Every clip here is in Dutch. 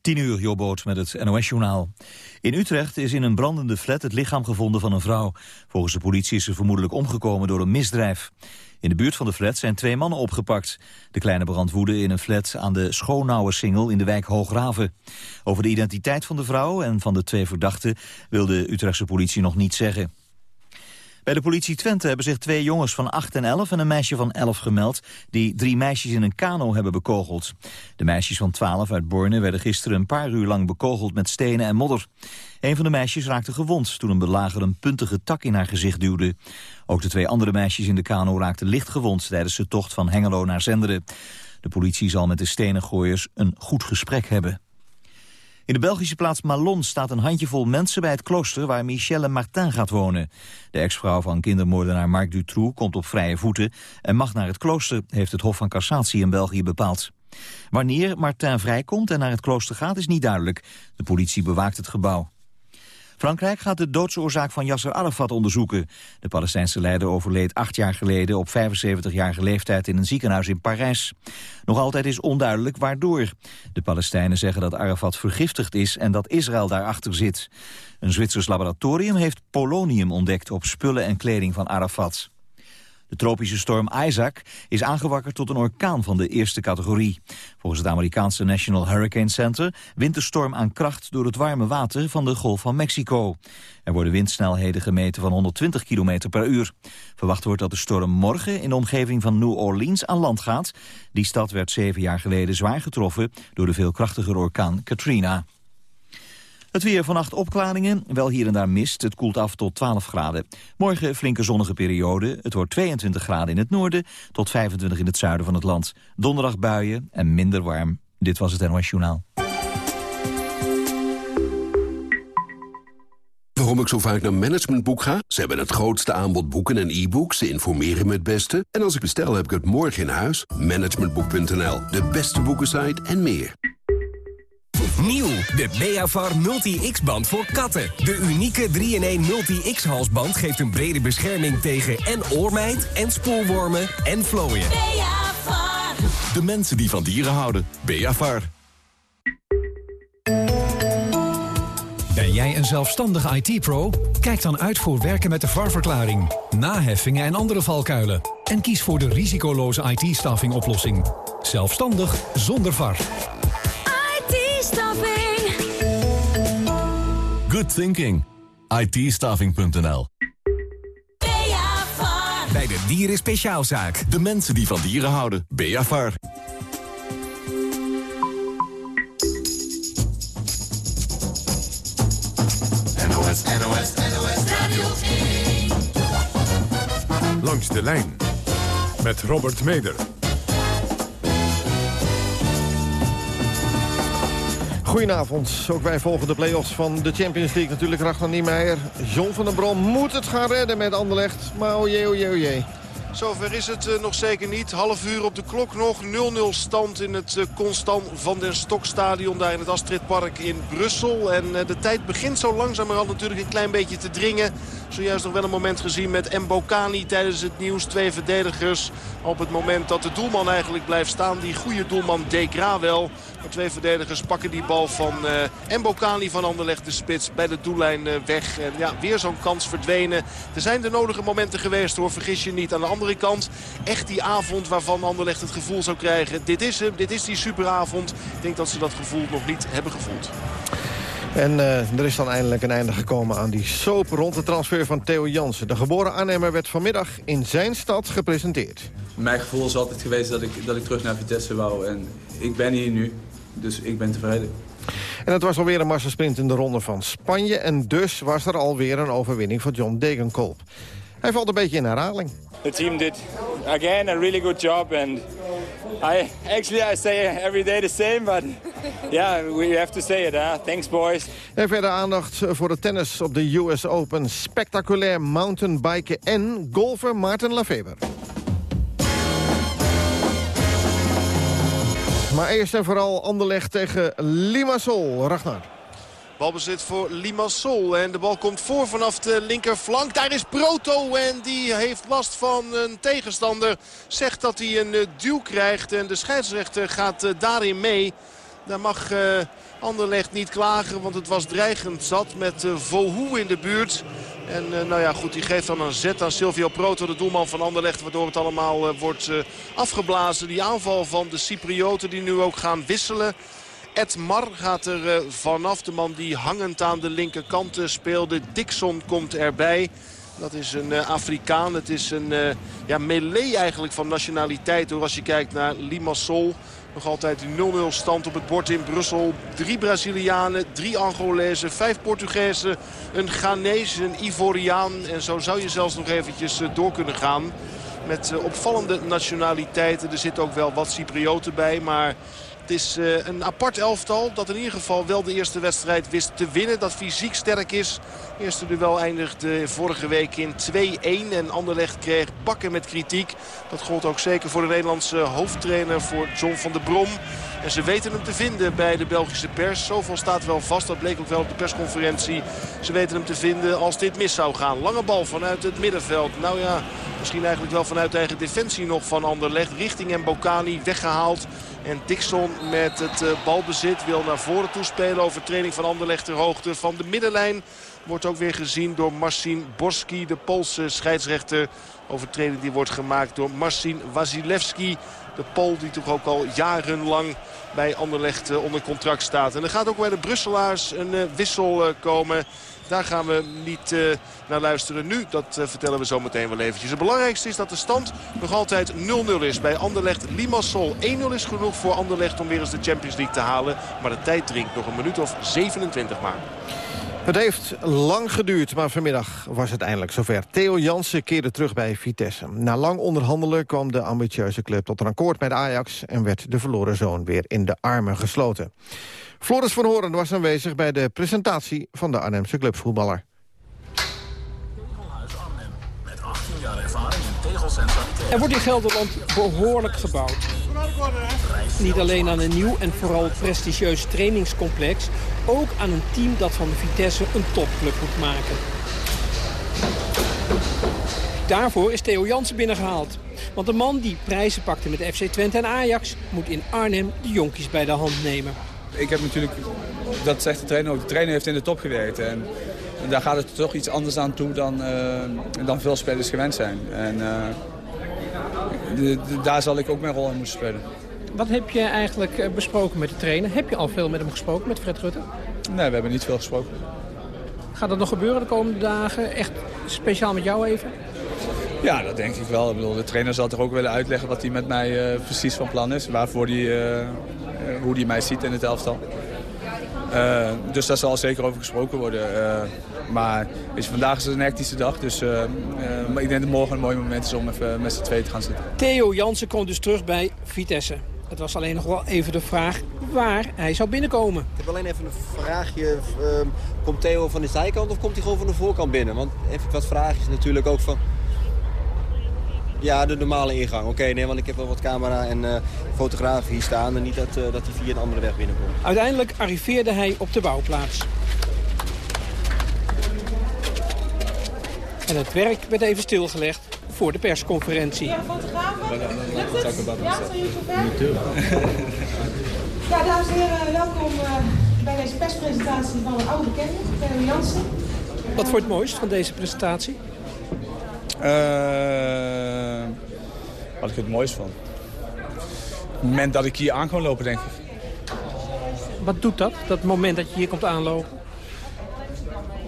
10 uur, Jobboot met het NOS-journaal. In Utrecht is in een brandende flat het lichaam gevonden van een vrouw. Volgens de politie is ze vermoedelijk omgekomen door een misdrijf. In de buurt van de flat zijn twee mannen opgepakt. De kleine brand woedde in een flat aan de Schonauwe-singel in de wijk Hoograven. Over de identiteit van de vrouw en van de twee verdachten wil de Utrechtse politie nog niet zeggen. Bij de politie Twente hebben zich twee jongens van 8 en 11 en een meisje van 11 gemeld... die drie meisjes in een kano hebben bekogeld. De meisjes van 12 uit Borne werden gisteren een paar uur lang bekogeld met stenen en modder. Een van de meisjes raakte gewond toen een belager een puntige tak in haar gezicht duwde. Ook de twee andere meisjes in de kano raakten licht gewond tijdens de tocht van Hengelo naar Zenderen. De politie zal met de stenengooiers een goed gesprek hebben. In de Belgische plaats Malon staat een handjevol mensen bij het klooster waar Michelle Martin gaat wonen. De ex-vrouw van kindermoordenaar Marc Dutroux komt op vrije voeten en mag naar het klooster, heeft het Hof van Cassatie in België bepaald. Wanneer Martin vrijkomt en naar het klooster gaat is niet duidelijk. De politie bewaakt het gebouw. Frankrijk gaat de doodsoorzaak van Yasser Arafat onderzoeken. De Palestijnse leider overleed acht jaar geleden op 75-jarige leeftijd in een ziekenhuis in Parijs. Nog altijd is onduidelijk waardoor. De Palestijnen zeggen dat Arafat vergiftigd is en dat Israël daarachter zit. Een Zwitsers laboratorium heeft polonium ontdekt op spullen en kleding van Arafat. De tropische storm Isaac is aangewakkerd tot een orkaan van de eerste categorie. Volgens het Amerikaanse National Hurricane Center wint de storm aan kracht door het warme water van de Golf van Mexico. Er worden windsnelheden gemeten van 120 km per uur. Verwacht wordt dat de storm morgen in de omgeving van New Orleans aan land gaat. Die stad werd zeven jaar geleden zwaar getroffen door de veel krachtiger orkaan Katrina. Het weer vannacht opklaringen, wel hier en daar mist. Het koelt af tot 12 graden. Morgen flinke zonnige periode. Het wordt 22 graden in het noorden tot 25 in het zuiden van het land. Donderdag buien en minder warm. Dit was het NOS Journaal. Waarom ik zo vaak naar Managementboek ga? Ze hebben het grootste aanbod boeken en e-books. Ze informeren me het beste. En als ik bestel, heb ik het morgen in huis. Managementboek.nl, de beste boekensite en meer. Nieuw, de Beavar Multi-X-band voor katten. De unieke 3-in-1 Multi-X-halsband geeft een brede bescherming tegen en oormijt... en spoelwormen en vlooien. Beavar. De mensen die van dieren houden. Beavar. Ben jij een zelfstandige IT-pro? Kijk dan uit voor werken met de VAR-verklaring, naheffingen en andere valkuilen. En kies voor de risicoloze IT-staffing oplossing. Zelfstandig zonder VAR. IT-staffing. Good thinking. itstaffing.nl. Bij de Dieren Speciaalzaak. De mensen die van dieren houden. Beavar. NOS, NOS, NOS Radio 1. Langs de lijn met Robert Meder. Goedenavond. Ook wij volgen de play-offs van de Champions League. Natuurlijk Ragnar Niemeyer. John van den Brom moet het gaan redden met Anderlecht. Maar o jee, o jee, o jee. Zover is het eh, nog zeker niet. Half uur op de klok nog. 0-0 stand in het uh, Constant van den Stokstadion daar in het Astridpark in Brussel. En uh, de tijd begint zo langzamerhand natuurlijk een klein beetje te dringen. Zojuist nog wel een moment gezien met Mbokani tijdens het nieuws. Twee verdedigers op het moment dat de doelman eigenlijk blijft staan. Die goede doelman Degra wel. Maar twee verdedigers pakken die bal van uh, Mbokani van Anderlecht de spits bij de doellijn uh, weg. En ja, weer zo'n kans verdwenen. Er zijn de nodige momenten geweest hoor, vergis je niet. Aan de andere kant echt die avond waarvan Anderlecht het gevoel zou krijgen. Dit is hem, dit is die superavond. Ik denk dat ze dat gevoel nog niet hebben gevoeld. En uh, er is dan eindelijk een einde gekomen aan die soap rond de transfer van Theo Jansen. De geboren aannemer werd vanmiddag in zijn stad gepresenteerd. Mijn gevoel is altijd geweest dat ik, dat ik terug naar Vitesse wou. En ik ben hier nu, dus ik ben tevreden. En het was alweer een massasprint in de ronde van Spanje. En dus was er alweer een overwinning voor John Degenkolb. Hij valt een beetje in herhaling. The team did again a really good job and I actually I say every day the same, but yeah, we have to say it. Huh? Thanks, boys. En verder aandacht voor de tennis op de US Open. Spectaculair mountainbiken en golfer Maarten Lafeber. Maar eerst en vooral Anderlecht tegen Limassol. Ragnar. Balbezit voor Limassol. En de bal komt voor vanaf de linkerflank. Daar is Proto en die heeft last van een tegenstander. Zegt dat hij een duw krijgt en de scheidsrechter gaat daarin mee. Daar mag uh, Anderlecht niet klagen, want het was dreigend zat met uh, in de buurt. En uh, nou ja, goed, die geeft dan een zet aan Silvio Proto, de doelman van Anderlecht. Waardoor het allemaal uh, wordt afgeblazen. Die aanval van de Cyprioten die nu ook gaan wisselen. Ed Mar gaat er vanaf. De man die hangend aan de linkerkant speelde. Dixon komt erbij. Dat is een Afrikaan. Het is een ja, melee eigenlijk van nationaliteit. Hoor, als je kijkt naar Limassol. Nog altijd 0-0 stand op het bord in Brussel. Drie Brazilianen, drie Angolezen, vijf Portugezen, een Ghanese, een Ivoriaan. En zo zou je zelfs nog eventjes uh, door kunnen gaan. Met opvallende nationaliteiten. Er zitten ook wel wat Cyprioten bij, maar... Het is uh, een apart elftal dat in ieder geval wel de eerste wedstrijd wist te winnen. Dat fysiek sterk is. Eerste duel eindigde vorige week in 2-1. En Anderlecht kreeg bakken met kritiek. Dat gold ook zeker voor de Nederlandse hoofdtrainer, voor John van der Brom. En ze weten hem te vinden bij de Belgische pers. Zoveel staat wel vast, dat bleek ook wel op de persconferentie. Ze weten hem te vinden als dit mis zou gaan. Lange bal vanuit het middenveld. Nou ja, misschien eigenlijk wel vanuit eigen defensie nog van Anderlecht. Richting Mbokani weggehaald. En Dixon met het uh, balbezit wil naar voren toespelen. Overtreding van Anderlecht ter hoogte van de middenlijn. Wordt ook weer gezien door Marcin Borski, de Poolse scheidsrechter. Overtreding die wordt gemaakt door Marcin Wasilewski. De Pool die toch ook al jarenlang bij Anderlecht uh, onder contract staat. En er gaat ook bij de Brusselaars een uh, wissel uh, komen. Daar gaan we niet naar luisteren nu. Dat vertellen we zo meteen wel eventjes. Het belangrijkste is dat de stand nog altijd 0-0 is bij Anderlecht Limassol. 1-0 is genoeg voor Anderlecht om weer eens de Champions League te halen. Maar de tijd dringt nog een minuut of 27 maar. Het heeft lang geduurd, maar vanmiddag was het eindelijk zover. Theo Jansen keerde terug bij Vitesse. Na lang onderhandelen kwam de ambitieuze club tot een akkoord met Ajax... en werd de verloren zoon weer in de armen gesloten. Floris van Horen was aanwezig bij de presentatie van de Arnhemse clubvoetballer. Er wordt in Gelderland behoorlijk gebouwd. Niet alleen aan een nieuw en vooral prestigieus trainingscomplex... ook aan een team dat van de Vitesse een topclub moet maken. Daarvoor is Theo Jansen binnengehaald. Want de man die prijzen pakte met FC Twente en Ajax... moet in Arnhem de jonkies bij de hand nemen. Ik heb natuurlijk, dat zegt de trainer ook, de trainer heeft in de top gewerkt. En daar gaat het toch iets anders aan toe dan, uh, dan veel spelers gewend zijn. En uh, de, de, daar zal ik ook mijn rol in moeten spelen. Wat heb je eigenlijk besproken met de trainer? Heb je al veel met hem gesproken, met Fred Rutte? Nee, we hebben niet veel gesproken. Gaat dat nog gebeuren de komende dagen? Echt speciaal met jou even? Ja, dat denk ik wel. Ik bedoel, de trainer zal toch ook willen uitleggen wat hij met mij uh, precies van plan is. Waarvoor hij, uh, hoe hij mij ziet in het elftal. Uh, dus daar zal zeker over gesproken worden. maar weet je, vandaag is het een hectische dag. Dus ik denk dat morgen een mooi moment is om even met z'n tweeën te gaan zitten. Theo Jansen komt dus terug bij Vitesse. Het was alleen nog wel even de vraag waar hij zou binnenkomen. Ik heb alleen even een vraagje. Uh, komt Theo van de zijkant of komt hij gewoon van de voorkant binnen? Want even wat vraagjes natuurlijk ook van... Ja, de normale ingang. Oké, okay, nee, want ik heb wel wat camera en uh, fotografen hier staan. En niet dat, uh, dat hij via een andere weg binnenkomt. Uiteindelijk arriveerde hij op de bouwplaats. En het werk werd even stilgelegd voor de persconferentie. Ja, fotografen? Ja, Ja, dames en heren, welkom bij deze perspresentatie van een oude bekende, Theo Jansen. Wat vond je het mooist van deze presentatie? Uh, wat ik het mooist van? Het moment dat ik hier aan kan lopen, denk ik. Wat doet dat, dat moment dat je hier komt aanlopen?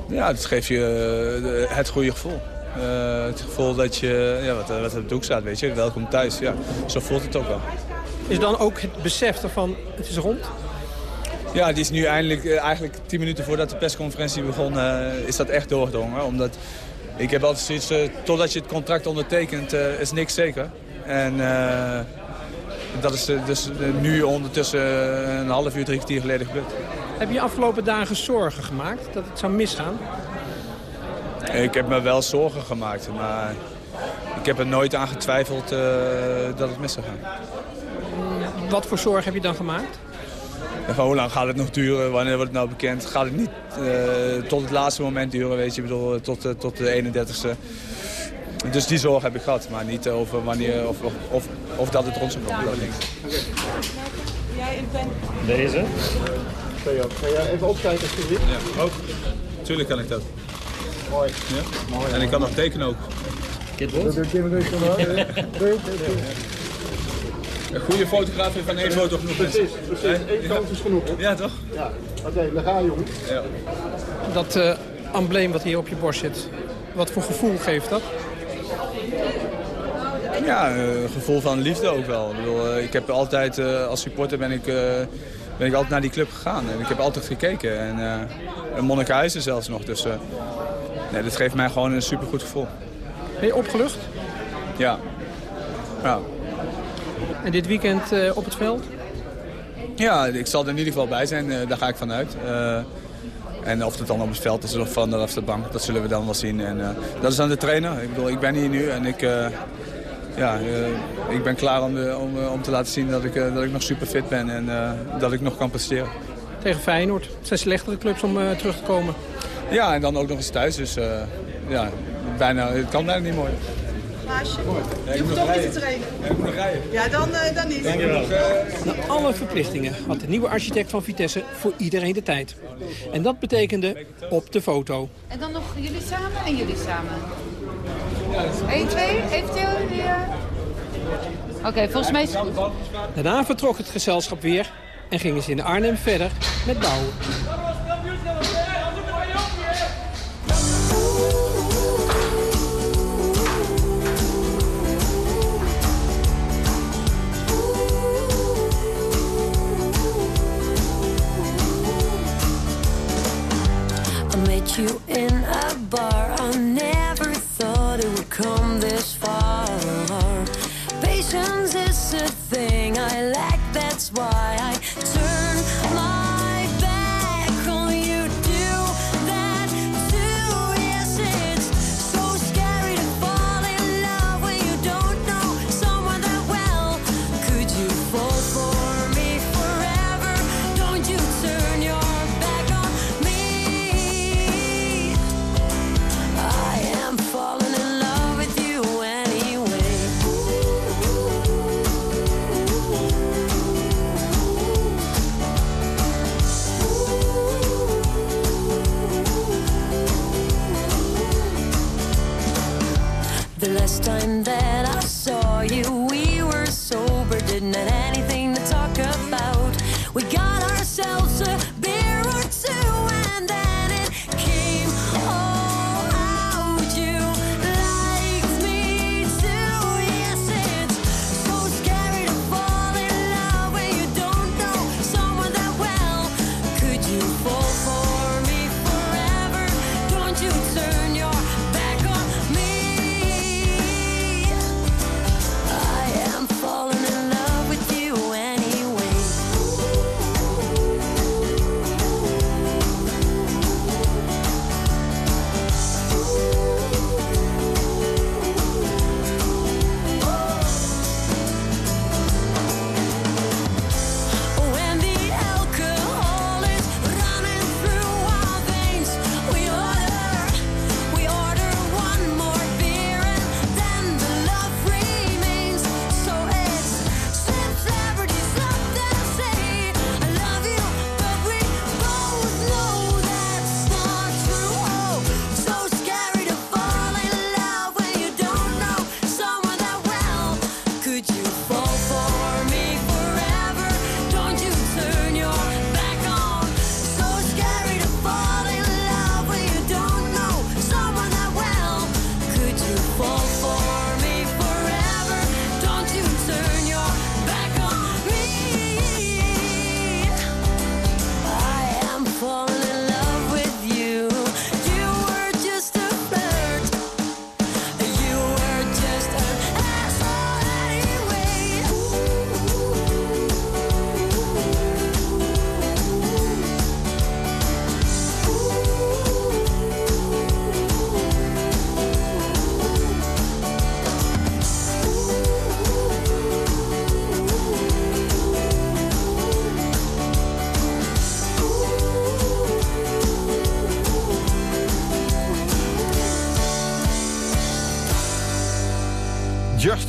Ja, dat geeft je uh, het goede gevoel. Uh, het gevoel dat je, ja, wat, wat op het doek staat, weet je, welkom thuis. Ja, zo voelt het ook wel. Is dan ook het besef ervan, het is rond? Ja, die is nu eindelijk, eigenlijk tien minuten voordat de persconferentie begon, uh, is dat echt doorgedrongen. Omdat ik heb altijd zoiets, uh, totdat je het contract ondertekent, is niks zeker. En dat is dus nu ondertussen een half uur, drie kwartier geleden gebeurd. Heb je afgelopen dagen zorgen gemaakt dat het zou misgaan? Ik heb me wel zorgen gemaakt, maar ik heb er nooit aan getwijfeld dat het mis zou gaan. Wat voor zorg heb je dan gemaakt? Ja, hoe lang gaat het nog duren? Wanneer wordt het nou bekend? Gaat het niet uh, tot het laatste moment duren, weet je? Ik bedoel, tot, uh, tot de 31ste. Dus die zorg heb ik gehad, maar niet over wanneer of, of, of, of dat het rond zou komen. Jij een pen? Deze? Ga jij even opkijken alsjeblieft? Ja, ook. Tuurlijk kan ik dat. Mooi. Ja? Mooi en ik kan nog tekenen ook. Een goede fotograaf heeft van één foto genoeg. Precies, precies. Eén kans is genoeg. hè? Ja, toch? Ja. Oké, daar ga je, jongen. Ja. Dat eh, embleem wat hier op je borst zit, wat voor gevoel geeft dat? Ja, een gevoel van liefde ook wel. Ik, bedoel, eh, ik heb altijd, eh, als supporter ben ik, eh, ben ik altijd naar die club gegaan. En ik heb altijd gekeken. En uh, Monnikenhuizen zelfs nog. Dus uh, nee, dat geeft mij gewoon een supergoed gevoel. Ben je opgelucht? Ja. ja. En dit weekend uh, op het veld? Ja, ik zal er in ieder geval bij zijn. Uh, daar ga ik vanuit. Uh, en of het dan op het veld is of vanaf de bank, dat zullen we dan wel zien. En, dat is aan de trainer. Ik bedoel, ik ben hier nu en ik, ja, ik ben klaar om, de, om, om te laten zien dat ik, dat ik nog super fit ben en dat ik nog kan presteren. Tegen Feyenoord. Het zijn slechtere clubs om terug te komen. Ja, en dan ook nog eens thuis. Dus ja, bijna, het kan bijna niet mooi. Maasje, je ik hoeft moet toch niet te trainen. Ja, ik moet nog rijden. Ja, dan, uh, dan niet. Dankjewel. Na alle verplichtingen had de nieuwe architect van Vitesse voor iedereen de tijd. En dat betekende op de foto. En dan nog jullie samen en jullie samen. 1, 2, heeft Theo jullie... Oké, okay, volgens mij is het goed. Daarna vertrok het gezelschap weer en gingen ze in Arnhem verder met bouwen. You in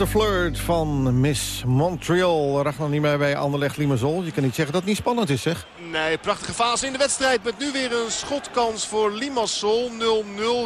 A Flirt van Miss Montreal. Ragnar niet meer bij Anderlecht Limassol. Je kan niet zeggen dat het niet spannend is, zeg. Nee, prachtige fase in de wedstrijd. Met nu weer een schotkans voor Limassol.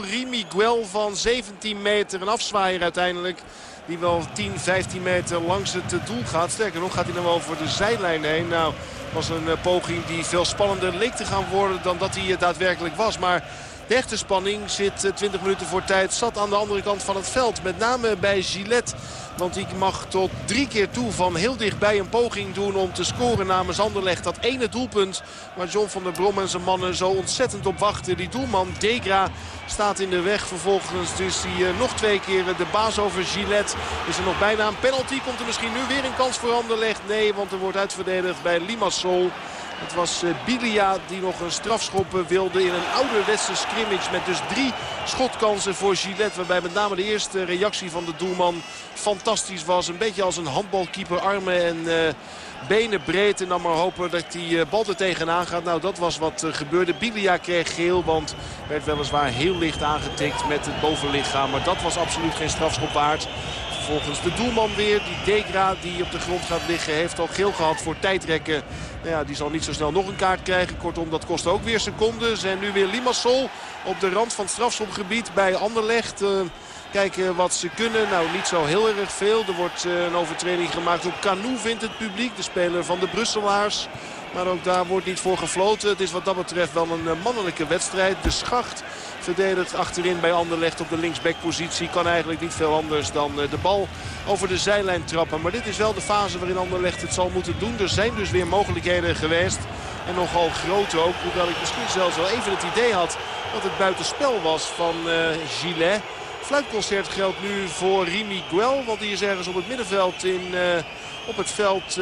0-0. Rimi Guel van 17 meter. Een afzwaaier uiteindelijk. Die wel 10, 15 meter langs het doel gaat. Sterker nog gaat hij dan wel over de zijlijn heen. Nou, was een eh, poging die veel spannender leek te gaan worden dan dat hij daadwerkelijk was. Maar de spanning zit eh, 20 minuten voor tijd. Zat aan de andere kant van het veld. Met name bij Gillette. Want die mag tot drie keer toe van heel dichtbij een poging doen om te scoren namens Anderlecht. Dat ene doelpunt waar John van der Brom en zijn mannen zo ontzettend op wachten. Die doelman Degra staat in de weg. Vervolgens dus die uh, nog twee keer de baas over Gillette. Is er nog bijna een penalty. Komt er misschien nu weer een kans voor Anderlecht? Nee, want er wordt uitverdedigd bij Limassol. Het was uh, Bilia die nog een strafschop uh, wilde in een ouderwetse scrimmage. Met dus drie schotkansen voor Gillette. Waarbij met name de eerste reactie van de doelman fantastisch was. Een beetje als een handbalkeeper. Armen en uh, benen breed. En dan maar hopen dat die bal er tegenaan gaat. Nou, dat was wat gebeurde. Bilia kreeg geel, want werd weliswaar heel licht aangetikt met het bovenlichaam. Maar dat was absoluut geen strafschop waard. Vervolgens de doelman weer. Die Degra die op de grond gaat liggen heeft al geel gehad voor tijdrekken. Nou ja, die zal niet zo snel nog een kaart krijgen. Kortom, dat kost ook weer seconden. Zijn nu weer Limassol op de rand van het strafschopgebied bij Anderlecht. Uh, kijken wat ze kunnen. Nou, niet zo heel erg veel. Er wordt uh, een overtreding gemaakt op Canoe, vindt het publiek. De speler van de Brusselaars. Maar ook daar wordt niet voor gefloten. Het is wat dat betreft wel een uh, mannelijke wedstrijd. De schacht verdedigt achterin bij Anderlecht op de linksbackpositie. Kan eigenlijk niet veel anders dan de bal over de zijlijn trappen. Maar dit is wel de fase waarin Anderlecht het zal moeten doen. Er zijn dus weer mogelijkheden geweest. En nogal grote ook. Hoewel ik misschien zelfs wel even het idee had dat het buitenspel was van uh, Gillet. Fluitconcert geldt nu voor Rimi Guel. Want die is ergens op het middenveld in... Uh, op het veld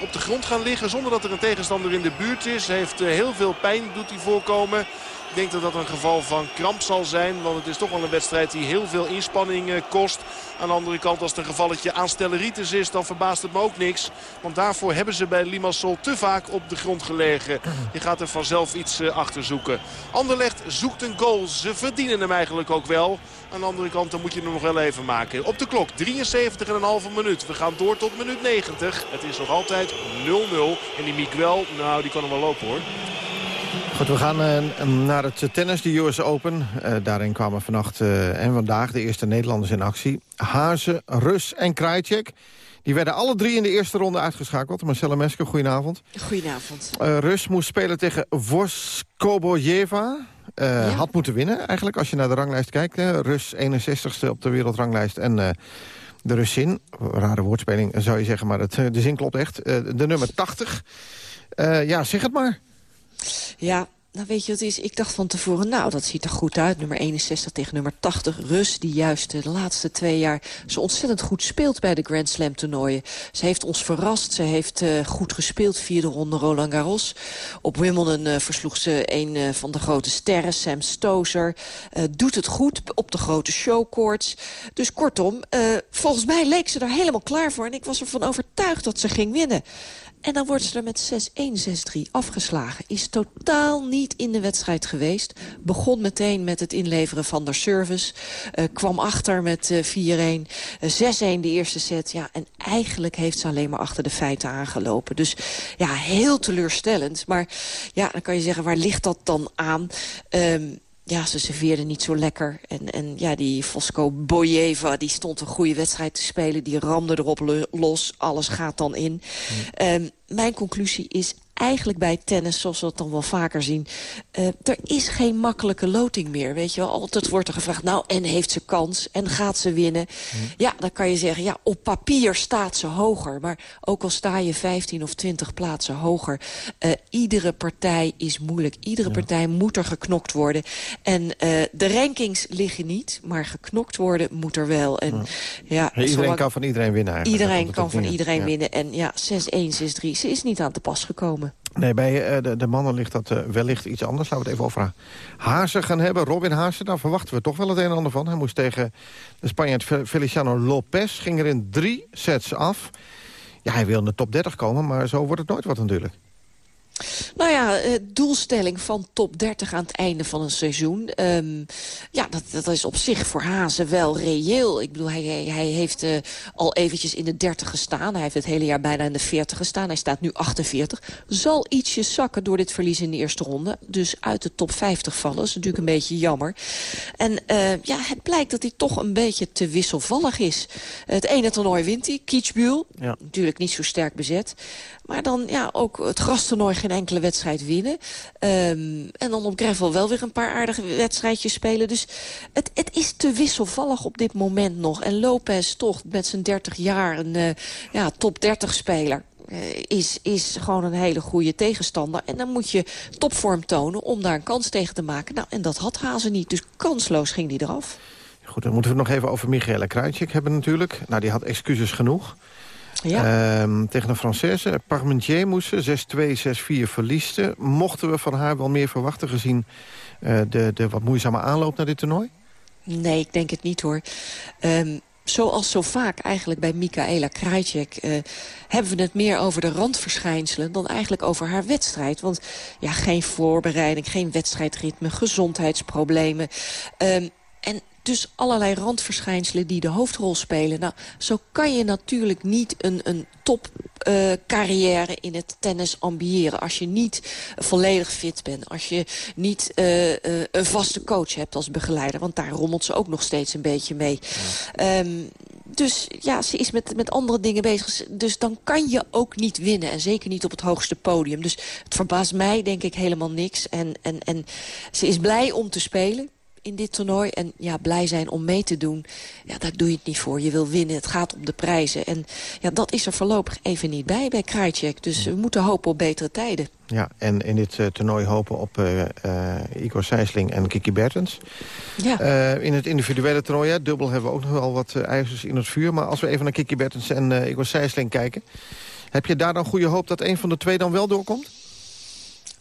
op de grond gaan liggen zonder dat er een tegenstander in de buurt is. Heeft heel veel pijn, doet hij voorkomen. Ik denk dat dat een geval van kramp zal zijn. Want het is toch wel een wedstrijd die heel veel inspanning kost. Aan de andere kant als het een gevalletje aanstelleritis is dan verbaast het me ook niks. Want daarvoor hebben ze bij Limassol te vaak op de grond gelegen. Je gaat er vanzelf iets achter zoeken. Anderlecht zoekt een goal. Ze verdienen hem eigenlijk ook wel. Aan de andere kant dan moet je hem nog wel even maken. Op de klok 73,5 minuut. We gaan door tot minuut 90. Het is nog altijd 0-0. En die Miguel, nou die kan hem wel lopen hoor. Goed, we gaan uh, naar het tennis, de US Open. Uh, daarin kwamen vannacht uh, en vandaag de eerste Nederlanders in actie. Hazen, Rus en Krajcek. Die werden alle drie in de eerste ronde uitgeschakeld. Marcella Mesker, goedenavond. Goedenavond. Rus moest spelen tegen Voskobojeva. Ja. Had moeten winnen eigenlijk, als je naar de ranglijst kijkt. Hè. Rus 61ste op de wereldranglijst en de Russin. Rare woordspeling zou je zeggen, maar het, de zin klopt echt. de nummer 80. ja, zeg het maar. Ja, nou weet je wat is? Ik dacht van tevoren, nou dat ziet er goed uit. Nummer 61 tegen nummer 80. Rus, die juist de laatste twee jaar zo ontzettend goed speelt bij de Grand Slam toernooien. Ze heeft ons verrast. Ze heeft uh, goed gespeeld. Vierde ronde Roland Garros. Op Wimbledon uh, versloeg ze een uh, van de grote sterren, Sam Stosur. doet het goed op de grote showcourts. Dus kortom, volgens mij leek ze er helemaal klaar voor. En ik was ervan overtuigd dat ze ging winnen. En dan wordt ze er met 6-1, 6-3 afgeslagen. Is totaal niet in de wedstrijd geweest. Begon meteen met het inleveren van de service. Uh, kwam achter met uh, 4-1. Uh, 6-1 de eerste set. Ja, en eigenlijk heeft ze alleen maar achter de feiten aangelopen. Dus ja, heel teleurstellend. Maar ja, dan kan je zeggen, waar ligt dat dan aan? Um, ja, ze serveerde niet zo lekker. En, en ja, die Fosco Bojeva, die stond een goede wedstrijd te spelen. Die ramde erop los. Alles gaat dan in. Mm. Um, mijn conclusie is eigenlijk bij tennis, zoals we dat dan wel vaker zien... Uh, er is geen makkelijke loting meer, weet je wel. Altijd wordt er gevraagd, nou, en heeft ze kans? En gaat ze winnen? Hmm. Ja, dan kan je zeggen, ja, op papier staat ze hoger. Maar ook al sta je 15 of 20 plaatsen hoger... Uh, iedere partij is moeilijk. Iedere ja. partij moet er geknokt worden. En uh, de rankings liggen niet, maar geknokt worden moet er wel. En, ja. Ja, iedereen zolang... kan van iedereen winnen eigenlijk. Iedereen kan van iedereen ja. winnen. En ja, 6-1, 6-3, ze is niet aan te pas gekomen. Nee, bij uh, de, mannen ligt dat uh, wellicht iets anders. Laten we het even over Hazen gaan hebben. Robin Hazen, daar verwachten we toch wel het een en ander van. Hij moest tegen de Spanjaard Feliciano Lopez. Ging er in drie sets af. Ja, hij wil in de top 30 komen, maar zo wordt het nooit wat natuurlijk. Nou ja, eh, doelstelling van top 30 aan het einde van een seizoen. Ehm, ja, dat, dat is op zich voor Hazen wel reëel. Ik bedoel, hij, hij, hij heeft eh, al eventjes in de 30 gestaan. Hij heeft het hele jaar bijna in de 40 gestaan. Hij staat nu 48. Zal ietsjes zakken door dit verlies in de eerste ronde. Dus uit de top 50 vallen. Dat is natuurlijk een beetje jammer. En eh, ja, het blijkt dat hij toch een beetje te wisselvallig is. Het ene toernooi wint hij, Kitzbühel. Ja. Natuurlijk niet zo sterk bezet. Maar dan ja, ook het grastoernooi geen enkele wedstrijd winnen. Ehm, en dan op Gravel wel weer een paar aardige wedstrijdjes spelen. Dus het, het is te wisselvallig op dit moment nog. En Lopez toch met zijn 30 jaar een eh, ja, top 30 speler. eh, Is, is gewoon een hele goede tegenstander. En dan moet je topvorm tonen om daar een kans tegen te maken. Nou, en dat had Hazen niet. Dus kansloos ging die eraf. Goed, dan moeten we het nog even over Michaela Krajcik hebben natuurlijk. Nou, die had excuses genoeg. Ja. Ehm, tegen een Française, Parmentier moest ze 6-2, 6-4 verliezen. Mochten we van haar wel meer verwachten gezien eh, de, de wat moeizame aanloop naar dit toernooi? Nee, ik denk het niet hoor. Ehm, zoals zo vaak eigenlijk bij Michaela Krajcek... eh, hebben we het meer over de randverschijnselen... dan eigenlijk over haar wedstrijd. Want ja, geen voorbereiding, geen wedstrijdritme, gezondheidsproblemen. Ehm, en dus allerlei randverschijnselen die de hoofdrol spelen. Nou, zo kan je natuurlijk niet een, een top eh, carrière in het tennis ambiëren. Als je niet volledig fit bent. Als je niet eh, eh, een vaste coach hebt als begeleider. Want daar rommelt ze ook nog steeds een beetje mee. Ehm, dus ja, ze is met, met andere dingen bezig. Dus dan kan je ook niet winnen. En zeker niet op het hoogste podium. Dus het verbaast mij denk ik helemaal niks. En, en, en ze is blij om te spelen in dit toernooi. En ja, blij zijn om mee te doen. Ja, daar doe je het niet voor. Je wil winnen. Het gaat om de prijzen. En ja, dat is er voorlopig even niet bij bij Krajcek. Dus we moeten hopen op betere tijden. Ja, en in dit eh, toernooi hopen op eh eh, Igor Sijsling en Kiki Bertens. Ja. In het individuele toernooi, ja, dubbel hebben we ook nog wel wat ijzers in het vuur. Maar als we even naar Kiki Bertens en Igor Sijsling kijken... heb je daar dan goede hoop dat een van de twee dan wel doorkomt?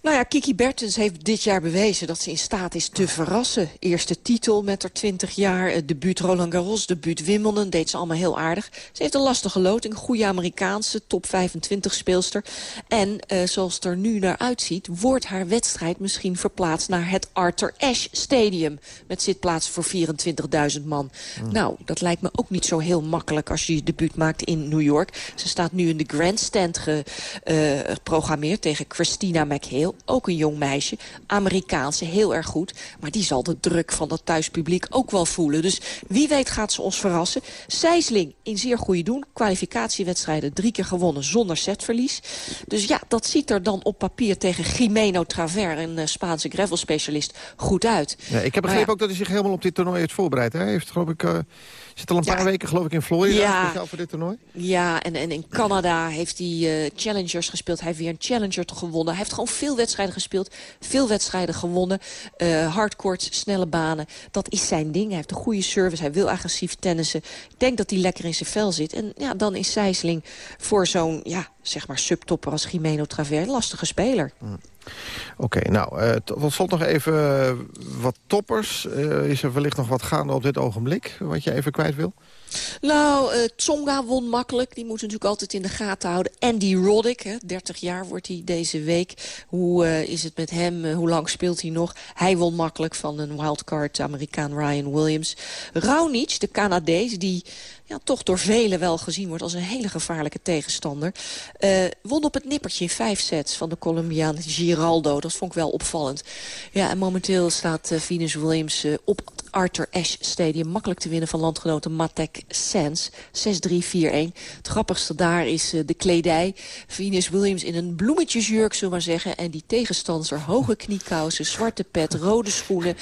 Nou ja, Kiki Bertens heeft dit jaar bewezen dat ze in staat is te verrassen. Eerste titel met haar 20 jaar, debuut Roland Garros, debuut Wimbledon, deed ze allemaal heel aardig. Ze heeft een lastige loting, goede Amerikaanse, top 25 speelster. En eh, zoals het er nu naar uitziet, wordt haar wedstrijd misschien verplaatst naar het Arthur Ashe Stadium. Met zitplaatsen voor 24.000 man. Nou, dat lijkt me ook niet zo heel makkelijk als je je debuut maakt in New York. Ze staat nu in de grandstand eh, geprogrammeerd tegen Christina McHale. Ook een jong meisje. Amerikaanse, heel erg goed. Maar die zal de druk van dat thuispubliek ook wel voelen. Dus wie weet gaat ze ons verrassen. Sijsling in zeer goede doen. Kwalificatiewedstrijden drie keer gewonnen zonder setverlies. Dus ja, dat ziet er dan op papier tegen Jimeno Traver... een eh, Spaanse gravelspecialist, goed uit. Ja, ik heb begrepen ja, ook dat hij zich helemaal op dit toernooi heeft voorbereid. Hè? Hij heeft, geloof ik, eh, zit al een Ja. paar weken geloof ik, in Florida, Ja. speciaal voor dit toernooi. Ja, en, en in Canada heeft hij eh, challengers gespeeld. Hij heeft weer een challenger gewonnen. Hij heeft gewoon veel wedstrijden gespeeld. Veel wedstrijden gewonnen. Eh hardcourts, snelle banen. Dat is zijn ding. Hij heeft een goede service. Hij wil agressief tennissen. Ik denk dat hij lekker in zijn vel zit. En ja, dan is Sijsling voor zo'n, ja, zeg maar subtopper als Jimeno Traver... lastige speler. Oké, nou, eh, tot slot nog even eh, wat toppers. Eh, is er wellicht nog wat gaande op dit ogenblik, wat je even kwijt wil? Nou, eh, Tsonga won makkelijk. Die moeten natuurlijk altijd in de gaten houden. Andy Roddick, hè, 30 jaar wordt hij deze week. Hoe is het met hem? Hoe lang speelt hij nog? Hij won makkelijk van een wildcard Amerikaan Ryan Williams. Raonic, de Canadees, die ja, toch door velen wel gezien wordt als een hele gevaarlijke tegenstander. eh, won op het nippertje in vijf sets van de Colombiaan Giraldo. Dat vond ik wel opvallend. Ja, en momenteel staat eh, Venus Williams eh, op het Arthur Ashe Stadium makkelijk te winnen van landgenoten Matek Sands. 6-3-4-1. Het grappigste daar is de kledij. Venus Williams in een bloemetjesjurk, zullen we maar zeggen. En die tegenstander, hoge kniekousen, zwarte pet, rode schoenen.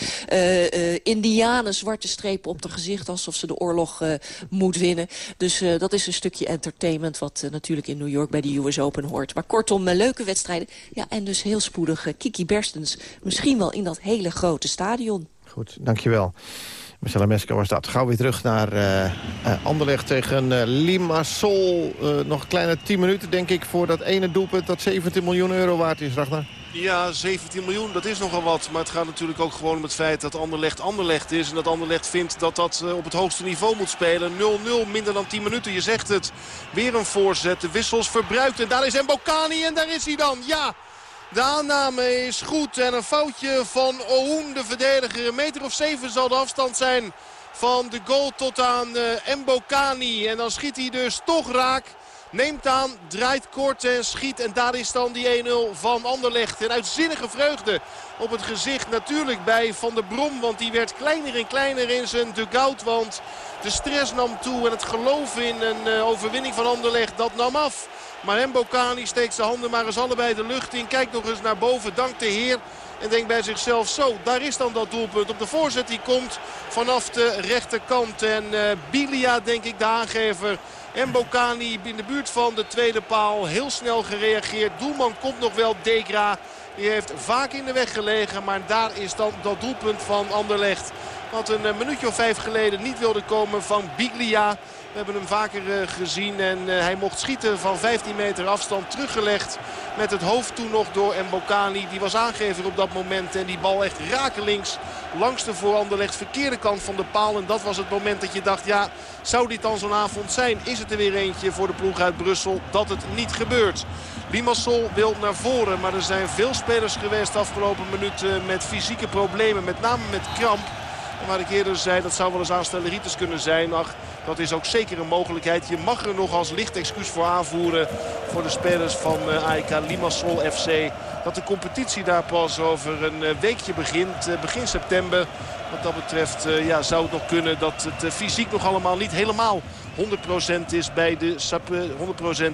indianen, zwarte strepen op haar gezicht alsof ze de oorlog moet winnen. Dus eh, dat is een stukje entertainment wat eh, natuurlijk in New York bij de US Open hoort. Maar kortom, eh, leuke wedstrijden. Ja, en dus heel spoedig Kiki Berstens. Misschien wel in dat hele grote stadion. Goed, dankjewel. Marcella Mesker was dat. Gauw weer terug naar eh, Anderlecht tegen uh, Limassol. Eh, nog kleine 10 minuten, denk ik, voor dat ene doelpunt... dat 17 miljoen euro waard is, Ragnar. Ja, 17 miljoen, dat is nogal wat. Maar het gaat natuurlijk ook gewoon om het feit dat Anderlecht Anderlecht is. En dat Anderlecht vindt dat dat eh, op het hoogste niveau moet spelen. 0-0, minder dan 10 minuten, je zegt het. Weer een voorzet, de wissels verbruikt. En daar is Mbokani en daar is hij dan, ja... De aanname is goed en een foutje van Ohoen, de verdediger. Een meter of zeven zal de afstand zijn van de goal tot aan uh, Mbokani. En dan schiet hij dus toch raak. Neemt aan, draait kort en schiet. En daar is dan die 1-0 van Anderlecht. Een uitzinnige vreugde op het gezicht natuurlijk bij Van der Brom. Want die werd kleiner en kleiner in zijn dugout. Want de stress nam toe en het geloof in een uh, overwinning van Anderlecht dat nam af. Maar Mbokani steekt zijn handen maar eens allebei de lucht in. Kijkt nog eens naar boven, dankt de heer. En denkt bij zichzelf, zo, daar is dan dat doelpunt. Op de voorzet die komt vanaf de rechterkant. En uh, Bilia, denk ik, de aangever. En Bokani in de buurt van de tweede paal. Heel snel gereageerd. Doelman komt nog wel, Degra. Die heeft vaak in de weg gelegen. Maar daar is dan dat doelpunt van Anderlecht. Wat een minuutje of vijf geleden niet wilde komen van Biglia. We hebben hem vaker uh, gezien en uh, hij mocht schieten van 15 meter afstand. Teruggelegd met het hoofd toen nog door Mbokani. Die was aangever op dat moment en die bal echt rakelings langs de voor Anderlecht verkeerde kant van de paal. En dat was het moment dat je dacht, ja, zou dit dan zo'n avond zijn? Is het er weer eentje voor de ploeg uit Brussel dat het niet gebeurt? Limassol wil naar voren, maar er zijn veel spelers geweest de afgelopen minuten met fysieke problemen. Met name met kramp. En waar ik eerder zei, dat zou wel eens aanstelleritis kunnen zijn. Ach, dat is ook zeker een mogelijkheid. Je mag er nog als licht excuus voor aanvoeren voor de spelers van uh, AEK Limassol FC. Dat de competitie daar pas over een uh, weekje begint, uh, begin september. Wat dat betreft ja, zou het nog kunnen dat het fysiek nog allemaal niet helemaal 100% is bij de,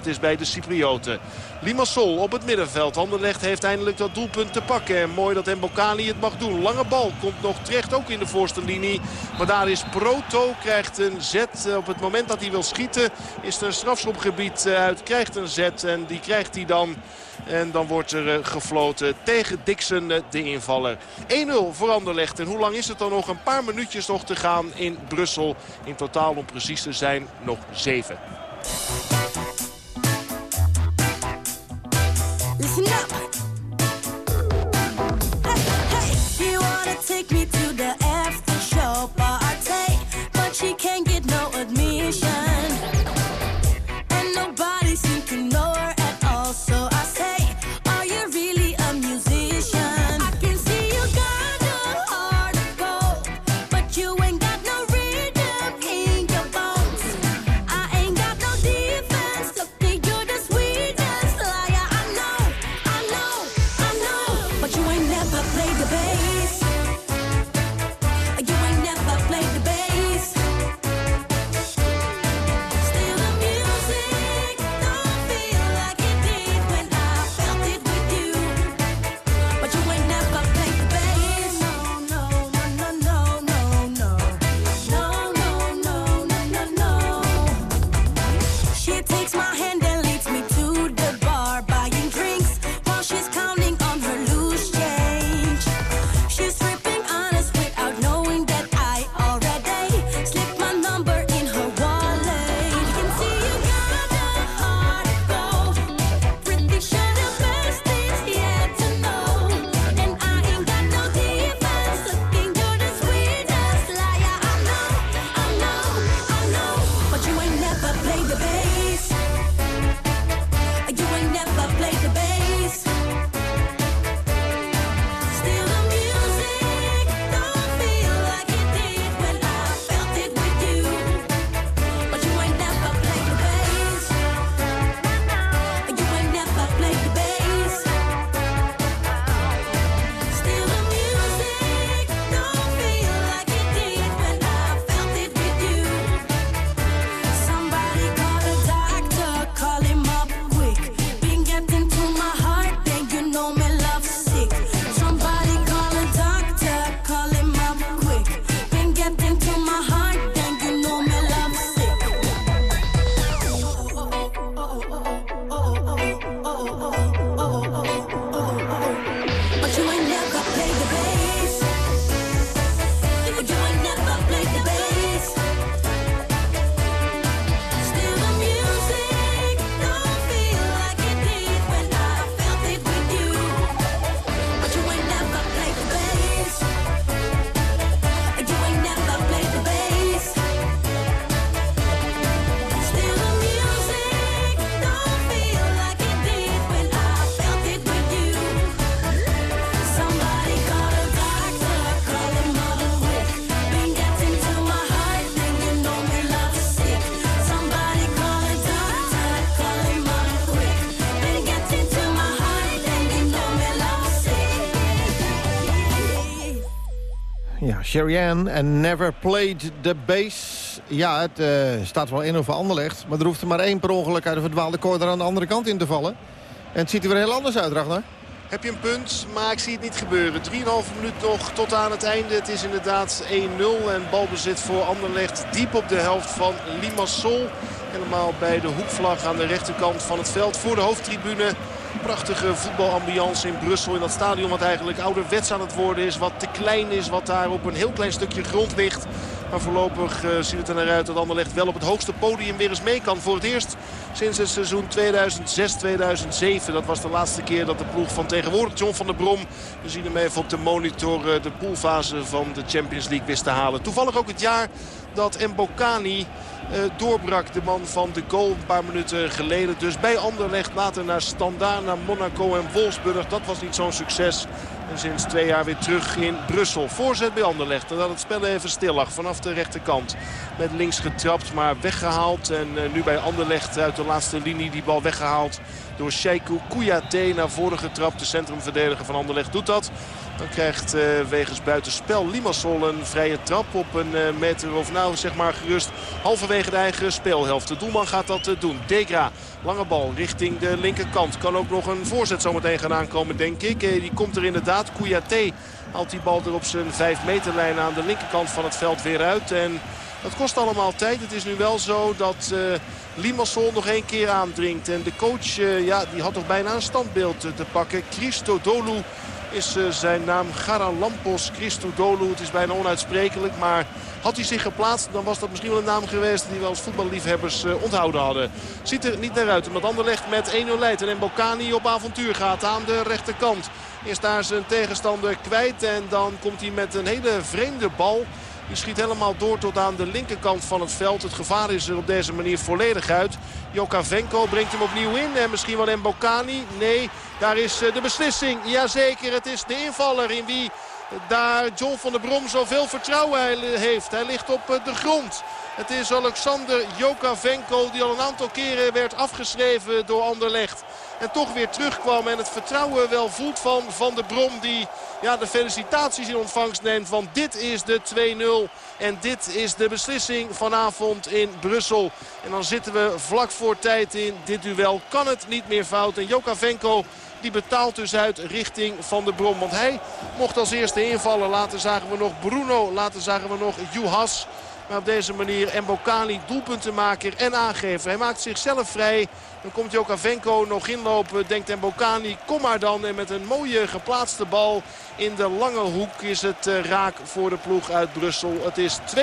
100% is bij de Cyprioten. Limassol op het middenveld. Anderlecht heeft eindelijk dat doelpunt te pakken. En mooi dat Mbokani het mag doen. Lange bal komt nog terecht ook in de voorste linie. Maar daar is Proto, krijgt een zet. Op het moment dat hij wil schieten is er een strafschopgebied uit. Krijgt een zet en die krijgt hij dan... En dan wordt er gefloten tegen Dixon, de invaller. 1-0 voor Anderlecht. En hoe lang is het dan nog? Een paar minuutjes nog te gaan in Brussel. In totaal om precies te zijn nog 7. Listen up. Ja, Ann en Never Played the Bass. Ja, het eh, staat wel in over Anderlecht. Maar er hoeft er maar één per ongeluk uit de verdwaalde corner aan de andere kant in te vallen. En het ziet er weer heel anders uit, Ragnar. Heb je een punt, maar ik zie het niet gebeuren. 3,5 minuut nog tot aan het einde. Het is inderdaad 1-0 en balbezit voor Anderlecht diep op de helft van Limassol. Helemaal bij de hoekvlag aan de rechterkant van het veld voor de hoofdtribune. Prachtige voetbalambiance in Brussel. In dat stadion wat eigenlijk ouderwets aan het worden is. Wat te klein is. Wat daar op een heel klein stukje grond ligt. Maar voorlopig uh, ziet het er naar uit dat Anderlecht wel op het hoogste podium weer eens mee kan. Voor het eerst sinds het seizoen 2006-2007. Dat was de laatste keer dat de ploeg van tegenwoordig John van der Brom... we zien hem even op de monitor uh, de poolfase van de Champions League wist te halen. Toevallig ook het jaar dat Mbokani uh, doorbrak. De man van de goal een paar minuten geleden. Dus bij Anderlecht later naar Standaard, naar Monaco en Wolfsburg. Dat was niet zo'n succes. En sinds twee jaar weer terug in Brussel. Voorzet bij Anderlecht. En dat het spel even stil lag vanaf de rechterkant. Met links getrapt, maar weggehaald. En uh, nu bij Anderlecht uit de laatste linie die bal weggehaald door Sheikou Kouyaté naar voren getrapt. De centrumverdediger van Anderlecht doet dat. Dan krijgt uh, wegens buitenspel Limassol een vrije trap op een uh, meter of nou zeg maar gerust halverwege de eigen speelhelft. De doelman gaat dat uh, doen. Degra, lange bal richting de linkerkant. Kan ook nog een voorzet zometeen gaan aankomen denk ik. die komt er inderdaad. Kouyaté haalt die bal er op zijn 5 meterlijn aan de linkerkant van het veld weer uit. En dat kost allemaal tijd. Het is nu wel zo dat Limassol nog één keer aandringt. En de coach ja, die had toch bijna een standbeeld te pakken. Christodolu is zijn naam. Garalampos Christodolu. Het is bijna onuitsprekelijk. Maar had hij zich geplaatst, dan was dat misschien wel een naam geweest... die we als voetballiefhebbers onthouden hadden. Ziet er niet naar uit. Omdat Anderlecht met 1-0 leidt. En Mbokani op avontuur gaat aan de rechterkant. Is daar zijn tegenstander kwijt. En dan komt hij met een hele vreemde bal... Die schiet helemaal door tot aan de linkerkant van het veld. Het gevaar is er op deze manier volledig uit. Jokavenko brengt hem opnieuw in. En misschien wel Mbokani. Nee, daar is de beslissing. Jazeker, het is de invaller in wie daar John van der Brom zoveel vertrouwen heeft. Hij ligt op de grond. Het is Alexander Jokavenko die al een aantal keren werd afgeschreven door Anderlecht. En toch weer terugkwam en het vertrouwen wel voelt van Van der Brom. Die ja, de felicitaties in ontvangst neemt van dit is de 2-0. En dit is de beslissing vanavond in Brussel. En dan zitten we vlak voor tijd in dit duel. Kan het niet meer fout. En Jokavenko die betaalt dus uit richting Van der Brom. Want hij mocht als eerste invallen. Later zagen we nog Bruno. Later zagen we nog Juhas. Maar op deze manier Mbokani doelpuntenmaker en aangever. Hij maakt zichzelf vrij. Dan komt Jokavenko nog inlopen. Denkt Mbokani, kom maar dan. En met een mooie geplaatste bal in de lange hoek is het uh, raak voor de ploeg uit Brussel. Het is 2-0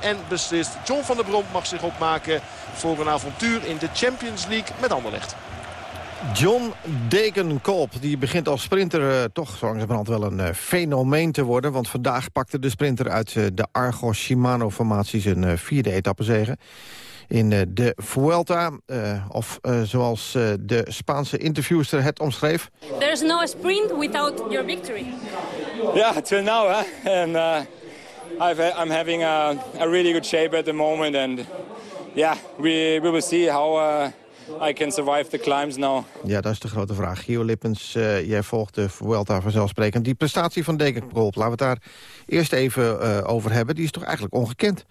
en beslist. John van der Brom mag zich opmaken voor een avontuur in de Champions League met Anderlecht. John Degenkolb die begint als sprinter uh, toch zo langzamerhand wel een uh, fenomeen te worden. Want vandaag pakte de sprinter uit uh, de Argos Shimano-formatie zijn vierde etappezege. In de Vuelta, of zoals de Spaanse interviewster het omschreef. There's no sprint without your victory. Yeah, till now, huh? And I've, I'm having a, a really good shape at the moment. And yeah, we, we will see how... I can survive the climbs now. Ja, dat is de grote vraag. Gio Lippens, uh, jij volgt de Vuelta vanzelfsprekend. Die prestatie van Degenkolb, laten we het daar eerst even uh, over hebben. Die is toch eigenlijk ongekend?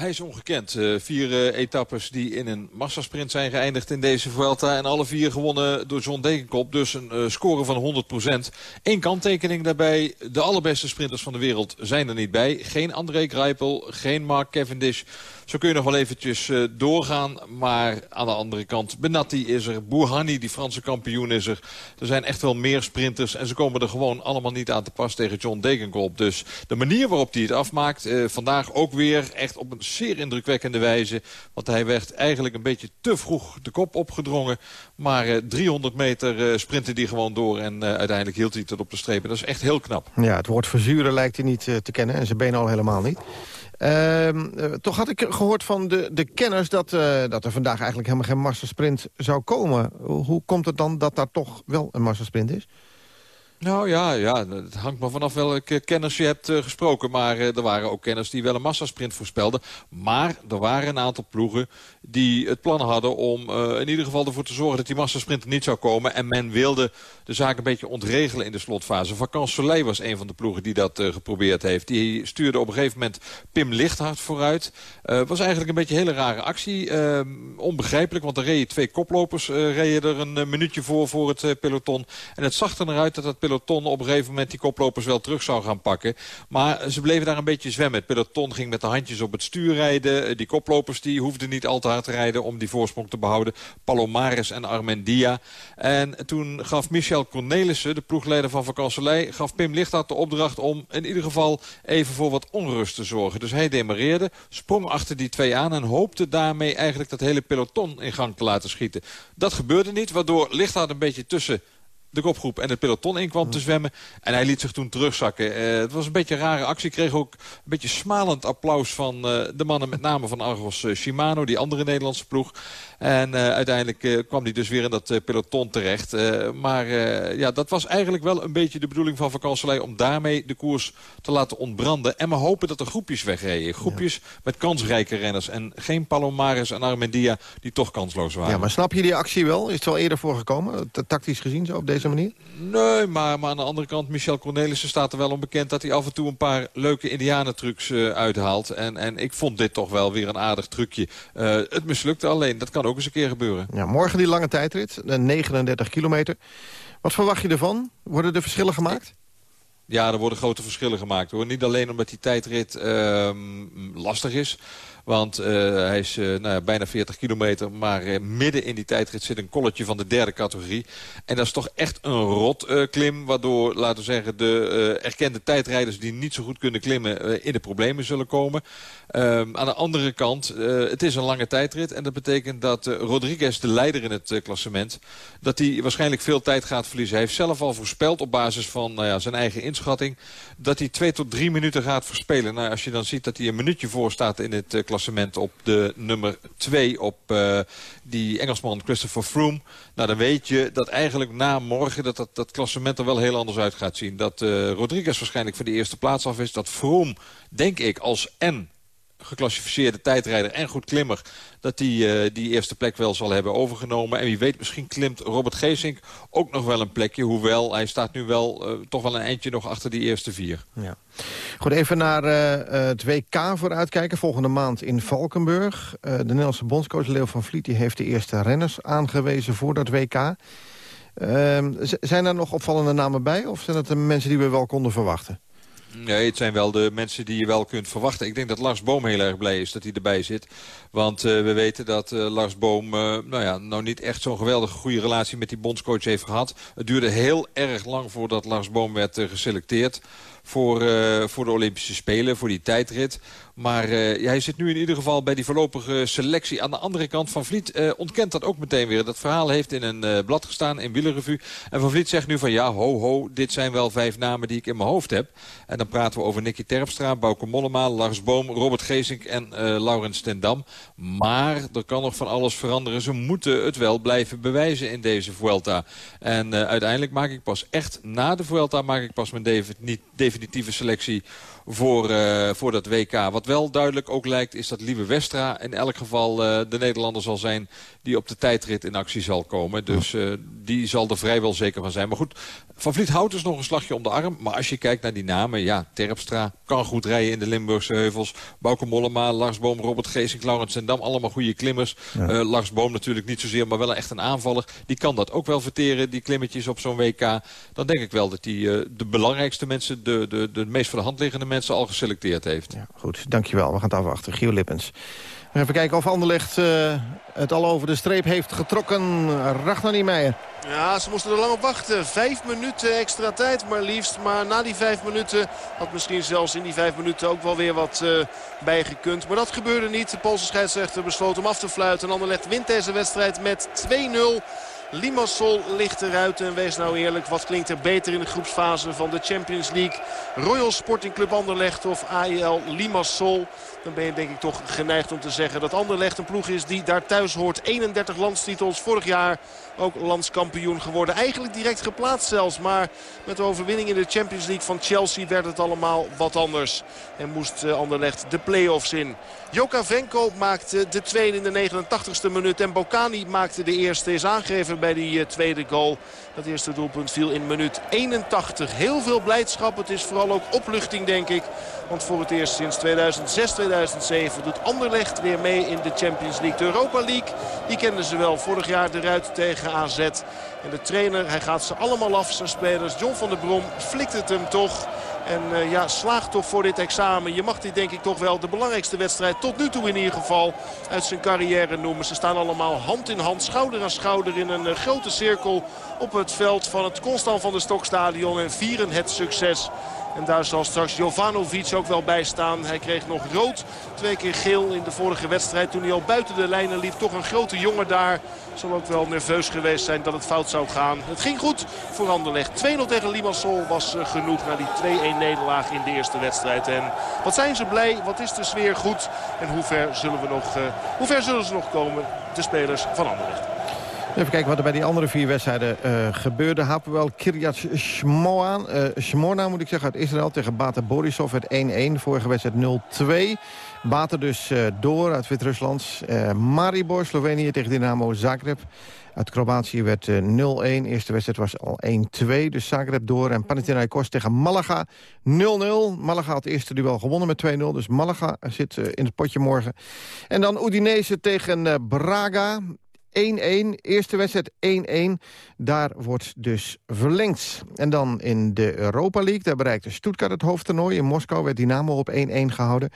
Hij is ongekend. Uh, vier uh, etappes die in een massasprint zijn geëindigd in deze Vuelta. En alle vier gewonnen door John Degenkop. Dus een uh, score van 100%. Eén kanttekening daarbij. De allerbeste sprinters van de wereld zijn er niet bij. Geen André Greipel, geen Mark Cavendish. Zo kun je nog wel eventjes uh, doorgaan. Maar aan de andere kant, Benatti is er. Bouhanni, die Franse kampioen, is er. Er zijn echt wel meer sprinters. En ze komen er gewoon allemaal niet aan te pas tegen John Degenkolb. Dus de manier waarop hij het afmaakt. Uh, vandaag ook weer echt op een zeer indrukwekkende wijze. Want hij werd eigenlijk een beetje te vroeg de kop opgedrongen. Maar uh, 300 meter sprintte hij gewoon door. En uiteindelijk hield hij het op de streep. Dat is echt heel knap. Ja, het woord verzuren lijkt hij niet te kennen. En zijn benen al helemaal niet. Uh, uh, toch had ik gehoord van de, de kenners dat, uh, dat er vandaag eigenlijk helemaal geen massasprint zou komen. Hoe komt het dan dat daar toch wel een massasprint is? Nou ja, ja, het hangt maar vanaf welke kenners je hebt eh, gesproken. Maar eh, er waren ook kenners die wel een massasprint voorspelden. Maar er waren een aantal ploegen die het plan hadden om eh, in ieder geval ervoor te zorgen dat die massasprint niet zou komen. En men wilde de zaak een beetje ontregelen in de slotfase. Vacances Soleil was een van de ploegen die dat geprobeerd heeft. Die stuurde op een gegeven moment Pim Lichthart vooruit. was eigenlijk een beetje een hele rare actie. onbegrijpelijk, want er reden twee koplopers reden er een minuutje voor voor het peloton. En het zag er naar uit dat het peloton op een gegeven moment die koplopers wel terug zou gaan pakken. Maar ze bleven daar een beetje zwemmen. Het peloton ging met de handjes op het stuur rijden. Die koplopers die hoefden niet al te hard te rijden om die voorsprong te behouden. Palomares en Armendia. En toen gaf Michel Cornelissen, de ploegleider van Vakanselij... gaf Pim Lichthart de opdracht om in ieder geval even voor wat onrust te zorgen. Dus hij demareerde, sprong achter die twee aan... en hoopte daarmee eigenlijk dat hele peloton in gang te laten schieten. Dat gebeurde niet, waardoor Lichthart een beetje tussen de kopgroep en het peloton in kwam te zwemmen. En hij liet zich toen terugzakken. Uh, het was een beetje een rare actie. Kreeg ook een beetje smalend applaus van uh, de mannen met name van Argos uh, Shimano, die andere Nederlandse ploeg. En uiteindelijk kwam hij dus weer in dat peloton terecht. maar ja, dat was eigenlijk wel een beetje de bedoeling van Vakanselij om daarmee de koers te laten ontbranden. En we hopen dat er groepjes wegreden. Groepjes met kansrijke renners. En geen Palomares en Armendia die toch kansloos waren. Ja, maar snap je die actie wel? Is het wel eerder voorgekomen, tactisch gezien zo op deze manier? Nee, maar, maar aan de andere kant, Michel Cornelissen staat er wel onbekend... dat hij af en toe een paar leuke indianentrucs uh, uithaalt. En, en ik vond dit toch wel weer een aardig trucje. Uh, het mislukte alleen, dat kan ook eens een keer gebeuren. Ja, morgen die lange tijdrit, 39 kilometer. Wat verwacht je ervan? Worden er verschillen gemaakt? Ja, er worden grote verschillen gemaakt. Hoor. Niet alleen omdat die tijdrit uh, lastig is... Want uh, hij is uh, nou bijna 40 kilometer. Maar uh, midden in die tijdrit zit een kolletje van de derde categorie. En dat is toch echt een rot klim. Waardoor, laten we zeggen, de erkende tijdrijders die niet zo goed kunnen klimmen... in de problemen zullen komen. Ehm, aan de andere kant, het is een lange tijdrit. En dat betekent dat Rodriguez, de leider in het klassement... dat hij waarschijnlijk veel tijd gaat verliezen. Hij heeft zelf al voorspeld op basis van nou ja, zijn eigen inschatting... dat hij twee tot drie minuten gaat verspelen. Nou, als je dan ziet dat hij een minuutje voor staat in het klassement klassement op de nummer 2 op uh, die Engelsman Christopher Froome. Nou, dan weet je dat eigenlijk na morgen dat, dat, dat klassement er wel heel anders uit gaat zien. Dat uh, Rodriguez waarschijnlijk van de eerste plaats af is. Dat Froome, denk ik, als en geclassificeerde tijdrijder en goed klimmer... dat hij uh, die eerste plek wel zal hebben overgenomen. En wie weet, misschien klimt Robert Geesink ook nog wel een plekje. Hoewel, hij staat nu wel uh, toch wel een eindje nog achter die eerste vier. Ja. Goed, even naar uh, het WK vooruitkijken. Volgende maand in Valkenburg. de Nederlandse bondscoach Leo van Vliet die heeft de eerste renners aangewezen voor dat WK. Ehm, zijn er nog opvallende namen bij? Of zijn het de mensen die we wel konden verwachten? Nee, het zijn wel de mensen die je wel kunt verwachten. Ik denk dat Lars Boom heel erg blij is dat hij erbij zit. Want uh, we weten dat uh, Lars Boom uh, nou, ja, nou niet echt zo'n geweldige goede relatie met die bondscoach heeft gehad. Het duurde heel erg lang voordat Lars Boom werd geselecteerd voor, voor de Olympische Spelen, voor die tijdrit. Maar uh, hij zit nu in ieder geval bij die voorlopige selectie. Aan de andere kant, Van Vliet uh, ontkent dat ook meteen weer. Dat verhaal heeft in een blad gestaan, in Wielerrevue. En Van Vliet zegt nu van ja, ho, ho, dit zijn wel vijf namen die ik in mijn hoofd heb. En dan praten we over Nicky Terpstra, Bauke Mollema, Lars Boom, Robert Geesink en Laurens ten Dam. Maar er kan nog van alles veranderen. Ze moeten het wel blijven bewijzen in deze Vuelta. En uiteindelijk maak ik pas echt na de Vuelta maak ik pas mijn definitieve selectie voor, uh, voor dat WK. Wat wel duidelijk ook lijkt is dat Lieve Westra in elk geval uh, de Nederlander zal zijn... die op de tijdrit in actie zal komen. Dus uh, die zal er vrijwel zeker van zijn. Maar goed, Van Vliet houdt dus nog een slagje om de arm. Maar als je kijkt naar die namen, ja, Terpstra kan goed rijden in de Limburgse heuvels. Bauke Mollema, Lars Boom, Robert Geesink, Laurens en Dam. Allemaal goede klimmers. Ja. Lars Boom natuurlijk niet zozeer, maar wel echt een aanvaller. Die kan dat ook wel verteren, die klimmetjes op zo'n WK. Dan denk ik wel dat hij de belangrijkste mensen, de, de, de meest voor de hand liggende mensen al geselecteerd heeft. Ja, goed, dankjewel. We gaan het afwachten. Gio Lippens. Even kijken of Anderlecht uh, het al over de streep heeft getrokken. Ragnar Niemeyer. Ja, ze moesten er lang op wachten. Vijf minuten extra tijd maar liefst. Maar na die vijf minuten had misschien zelfs in die vijf minuten ook wel weer wat uh, bijgekund. Maar dat gebeurde niet. De Poolse scheidsrechter besloot om af te fluiten. En Anderlecht wint deze wedstrijd met 2-0. Limassol ligt eruit en wees nou eerlijk. Wat klinkt er beter in de groepsfase van de Champions League? Royal Sporting Club Anderlecht of AEL Limassol? Dan ben je denk ik toch geneigd om te zeggen dat Anderlecht een ploeg is die daar thuis hoort. 31 landstitels vorig jaar ook landskampioen geworden. Eigenlijk direct geplaatst zelfs. Maar met de overwinning in de Champions League van Chelsea werd het allemaal wat anders. En moest eh, Anderlecht de play-offs in. Joka Venko maakte de tweede in de 89ste minuut. En Bocani maakte de eerste. Is aangegeven bij die eh, tweede goal. Dat eerste doelpunt viel in minuut 81. Heel veel blijdschap. Het is vooral ook opluchting denk ik. Want voor het eerst sinds 2006, 2007 doet Anderlecht weer mee in de Champions League. De Europa League, die kenden ze wel. Vorig jaar eruit tegen AZ. En de trainer, hij gaat ze allemaal af, zijn spelers. John van der Brom flikt het hem toch. En uh, ja, slaagt toch voor dit examen. Je mag dit denk ik toch wel de belangrijkste wedstrijd tot nu toe in ieder geval uit zijn carrière noemen. Ze staan allemaal hand in hand, schouder aan schouder in een uh, grote cirkel op het veld van het Constant van de Stokstadion. En vieren het succes. En daar zal straks Jovanovic ook wel bij staan. Hij kreeg nog rood, twee keer geel in de vorige wedstrijd. Toen hij al buiten de lijnen liep. Toch een grote jongen daar. Zal ook wel nerveus geweest zijn dat het fout zou gaan. Het ging goed voor Anderlecht. 2-0 tegen Limassol was uh, genoeg na die 2-1 nederlaag in de eerste wedstrijd. En wat zijn ze blij, wat is de sfeer goed. En hoe ver zullen, we nog, uh, hoe ver zullen ze nog komen, de spelers van Anderlecht. Even kijken wat er bij die andere vier wedstrijden uh, gebeurde. Hapoel Kiryat Shmoa, uh, Shmona moet ik zeggen, uit Israël tegen Bata Borisov uit 1-1. Vorige wedstrijd 0-2. Baten dus uh, door uit Wit-Rusland. Maribor, Slovenië tegen Dynamo Zagreb. Uit Kroatië werd 0-1. Eerste wedstrijd was al 1-2. Dus Zagreb door. En Panathinaikos tegen Malaga 0-0. Malaga had het eerste duel gewonnen met 2-0. Dus Malaga zit in het potje morgen. En dan Udinese tegen Braga. 1-1. Eerste wedstrijd 1-1. Daar wordt dus verlengd. En dan in de Europa League. Daar bereikte Stuttgart het hoofdtoernooi. In Moskou werd Dynamo op 1-1 gehouden.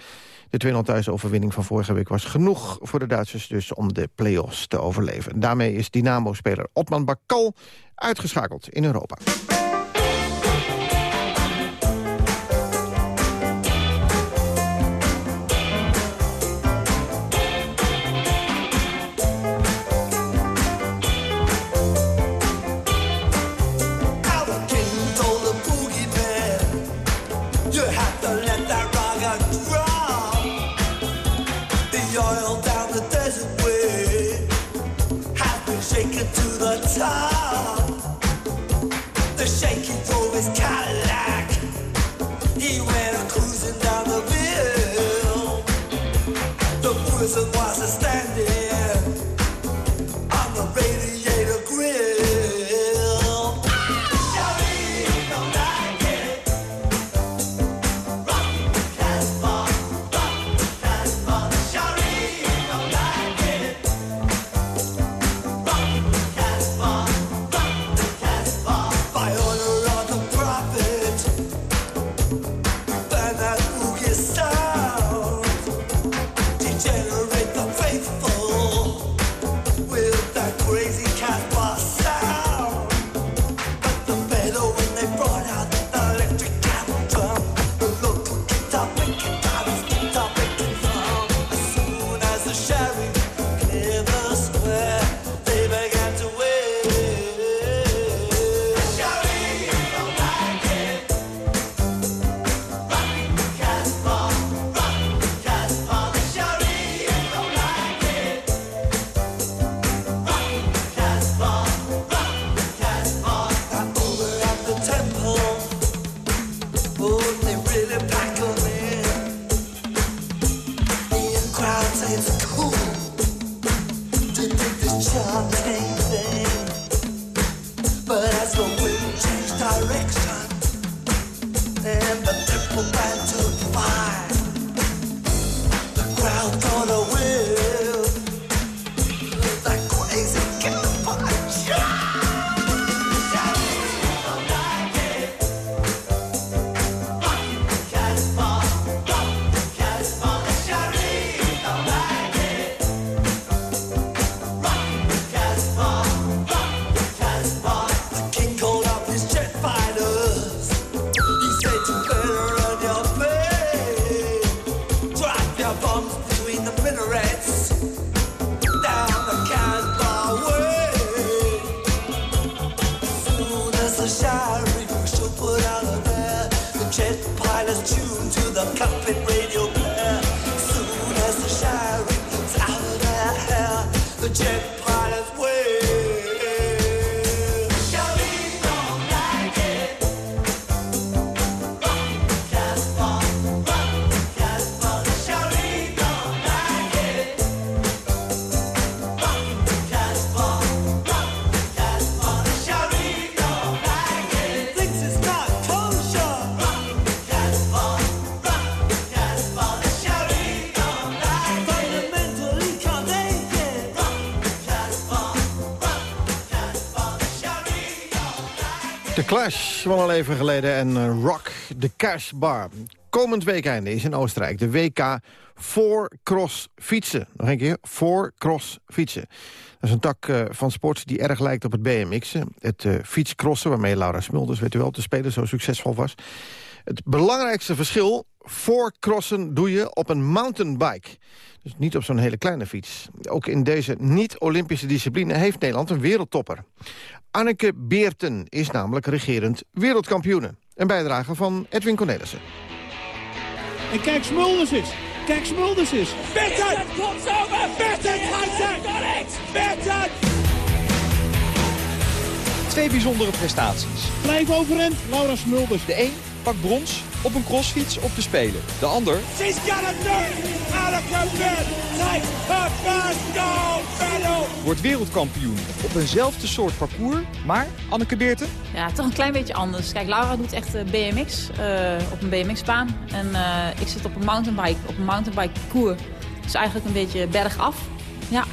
De 2-0 thuis overwinning van vorige week was genoeg voor de Duitsers dus om de play-offs te overleven. Daarmee is Dynamo-speler Otman Bakal uitgeschakeld in Europa. Clash van al even geleden en eh, Rock, de Cash Bar. Komend weekende is in Oostenrijk de WK voor cross fietsen. Nog een keer, voor cross fietsen. Dat is een tak eh, van sport die erg lijkt op het BMX'en. Het eh, fietscrossen, waarmee Laura Smulders, weet u wel, te spelen zo succesvol was. Het belangrijkste verschil, voor crossen doe je op een mountainbike. Dus niet op zo'n hele kleine fiets. Ook in deze niet-Olympische discipline heeft Nederland een wereldtopper. Anneke Beerten is namelijk regerend wereldkampioene. Een bijdrage van Edwin Cornelissen. En kijk, Smulders is. Kijk, Smulders is. Gaat het! Berten! Twee bijzondere prestaties. Blijf overeind, Laura Smulders. De een pakt brons op een crossfiets op de Spelen. De ander She's her gold medal! wordt wereldkampioen op eenzelfde soort parcours. Maar, Anneke Beerten, Ja, toch een klein beetje anders. Kijk, Laura doet echt eh, BMX eh, op een BMX-baan. En eh, ik zit op een mountainbike, op een mountainbike parcours. Dus eigenlijk een beetje bergaf. Ja,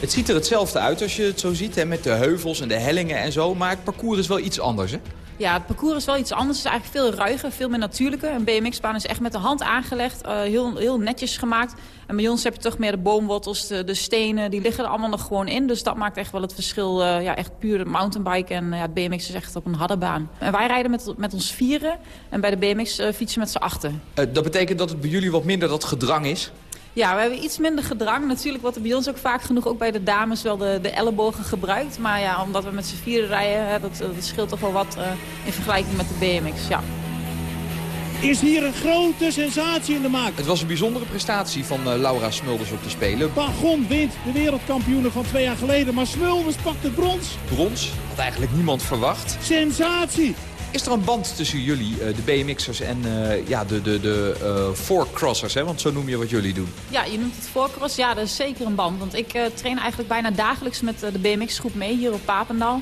het ziet er hetzelfde uit als je het zo ziet. Hè, met de heuvels en de hellingen en zo. Maar het parcours is wel iets anders, hè? Ja, het parcours is wel iets anders. Het is eigenlijk veel ruiger, veel meer natuurlijker. Een BMX-baan is echt met de hand aangelegd, eh, heel, heel netjes gemaakt. En bij ons heb je toch meer de boomwortels, de, de stenen, die liggen er allemaal nog gewoon in. Dus dat maakt echt wel het verschil, eh, ja, echt puur mountainbike. En ja, BMX is echt op een harde baan. En wij rijden met, met ons vieren en bij de BMX eh, fietsen met z'n achten. Eh, dat betekent dat het bij jullie wat minder dat gedrang is. Ja, we hebben iets minder gedrang. Natuurlijk wordt er bij ons ook vaak genoeg, ook bij de dames, wel de, de ellebogen gebruikt. Maar ja, omdat we met z'n vieren rijden, hè, dat, dat scheelt toch wel wat eh, in vergelijking met de BMX. Ja. Is hier een grote sensatie in de maak. Het was een bijzondere prestatie van eh, Laura Smulders op de Spelen. Bagon wint de wereldkampioenen van twee jaar geleden. Maar Smulders pakt het brons. Brons, had eigenlijk niemand verwacht. Sensatie! Is er een band tussen jullie, eh, de BMX'ers en eh, ja, de, de, de four-crossers? Hè? Want zo noem je wat jullie doen. ja, je noemt het voorcross. Ja, dat is zeker een band. Want ik train eigenlijk bijna dagelijks met de BMX-groep mee hier op Papendal.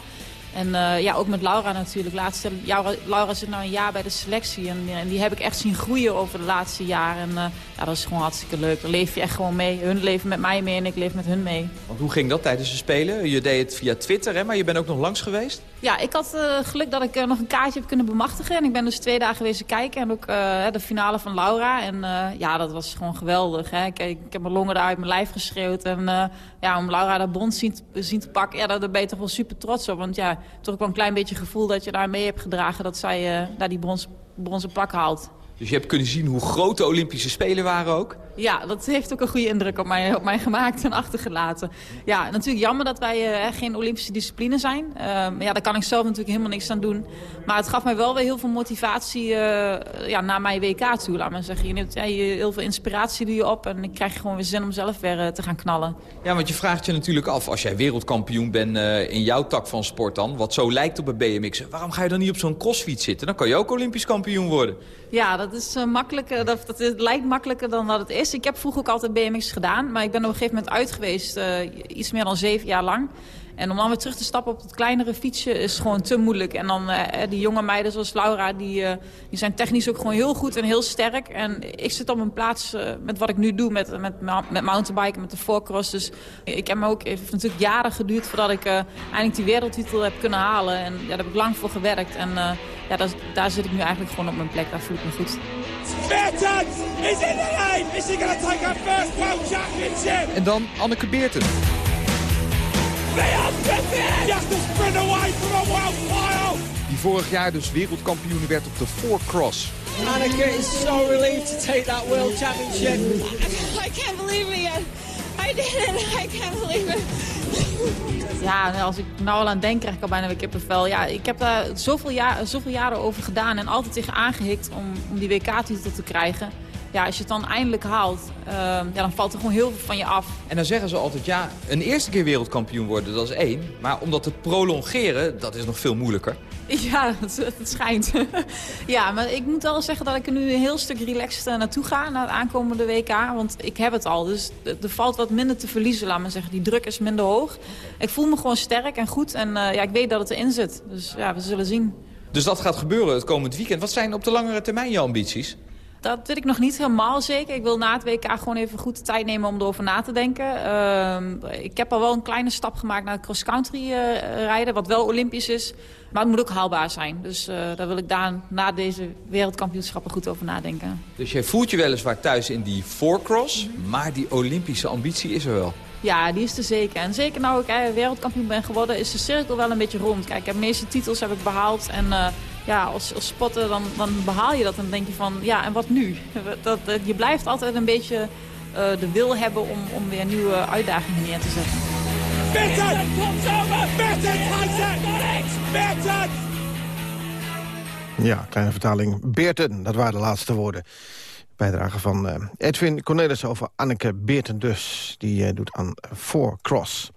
En ja, ook met Laura natuurlijk. Laatste, Laura, Laura zit nou een jaar bij de selectie. En, en die heb ik echt zien groeien over de laatste jaren. En ja, dat is gewoon hartstikke leuk. Dan leef je echt gewoon mee. Hun leven met mij mee en ik leef met hun mee. Want hoe ging dat tijdens de Spelen? Je deed het via Twitter, hè? maar je bent ook nog langs geweest? Ja, ik had eh, geluk dat ik eh, nog een kaartje heb kunnen bemachtigen. En ik ben dus twee dagen geweest kijken. En ook eh, de finale van Laura. En ja, dat was gewoon geweldig. Hè. Ik, ik heb mijn longen daar uit mijn lijf geschreeuwd. En ja, om Laura dat bond zien, te- zien te pakken, ja, daar ben je toch wel super trots op. Want ja, toch ook wel een klein beetje gevoel dat je daar mee hebt gedragen... dat zij daar die brons, bronzen pak haalt. Dus je hebt kunnen zien hoe groot de Olympische Spelen waren ook. Ja, dat heeft ook een goede indruk op mij, op mij gemaakt en achtergelaten. Ja, natuurlijk jammer dat wij eh, geen Olympische discipline zijn. Eh, maar ja, daar kan ik zelf natuurlijk helemaal niks aan doen. Maar het gaf mij wel weer heel veel motivatie eh, ja, naar mijn WK toe. Laat maar zeggen. Je neemt ja, je- heel veel inspiratie doe je op. En ik krijg gewoon weer zin om zelf weer eh, te gaan knallen. Ja, want je vraagt je natuurlijk af, als jij wereldkampioen bent in jouw tak van sport dan... wat zo lijkt op een BMX, waarom ga je dan niet op zo'n crossfiets zitten? Dan kan je ook Olympisch kampioen worden. Ja, dat is eh, makkelijker. Dat, dat lijkt makkelijker dan dat het is. Ik heb vroeger ook altijd BMX gedaan, maar ik ben op een gegeven moment uit geweest, eh, iets meer dan zeven jaar lang. En om dan weer terug te stappen op het kleinere fietsje is gewoon te moeilijk. En dan eh, die jonge meiden zoals Laura, die, eh, die zijn technisch ook gewoon heel goed en heel sterk. En ik zit op een plaats eh, met wat ik nu doe, met, met, met mountainbiken, met de forecross. Dus ik heb me ook, het heeft natuurlijk jaren geduurd voordat ik eh, eindelijk die wereldtitel heb kunnen halen. En ja, daar heb ik lang voor gewerkt. En eh, ja, daar, daar zit ik nu eigenlijk gewoon op mijn plek. Daar voel ik me goed. Is in the lane. Is he going to take her first world championship? En dan Anneke Beerten. Just sprint away from a. Die vorig jaar dus wereldkampioen werd op de four-cross. Anneke is so relieved to take that world championship. I can't believe it yet. I did it. I can't believe it. Ja, als ik nou al aan denk, krijg ik al bijna weer kippenvel. Ja, ik heb daar zoveel, jaar, zoveel jaren over gedaan en altijd tegen aangehikt om, om die WK-titel te krijgen. Ja, als je het dan eindelijk haalt, eh, ja, dan valt er gewoon heel veel van je af. En dan zeggen ze altijd, ja, een eerste keer wereldkampioen worden, dat is één. Maar om dat te prolongeren, dat is nog veel moeilijker. Ja, het, het schijnt. ja, maar ik moet wel zeggen dat ik er nu een heel stuk relaxed eh, naartoe ga, naar het aankomende WK. Want ik heb het al, dus er er valt wat minder te verliezen, laat maar zeggen. Die druk is minder hoog. Ik voel me gewoon sterk en goed en eh, ja, ik weet dat het erin zit. Dus ja, we zullen zien. Dus dat gaat gebeuren het komend weekend. Wat zijn op de langere termijn je ambities? Dat weet ik nog niet helemaal zeker. Ik wil na het WK gewoon even goed de tijd nemen om erover na te denken. Ehm, ik heb al wel een kleine stap gemaakt naar cross-country eh, rijden, wat wel olympisch is. Maar het moet ook haalbaar zijn. Dus eh, daar wil ik daar na deze wereldkampioenschappen goed over nadenken. Dus jij voelt je weliswaar thuis in die fourcross, maar die Olympische ambitie is er wel. Ja, die is er zeker. En zeker nou ik eh, wereldkampioen ben geworden, is de cirkel wel een beetje rond. Kijk, de meeste titels heb ik behaald. En ja, als, als spotter dan, dan behaal je dat. En dan denk je van, ja, en wat nu? Dat, dat- je blijft altijd een beetje eh, de wil hebben om, om weer nieuwe uitdagingen neer te zetten. Ja, kleine vertaling. Beerten, dat waren de laatste woorden. Bijdrage van eh, Edwin Cornelis over Anneke Beerten dus. Die eh, doet aan Four Cross.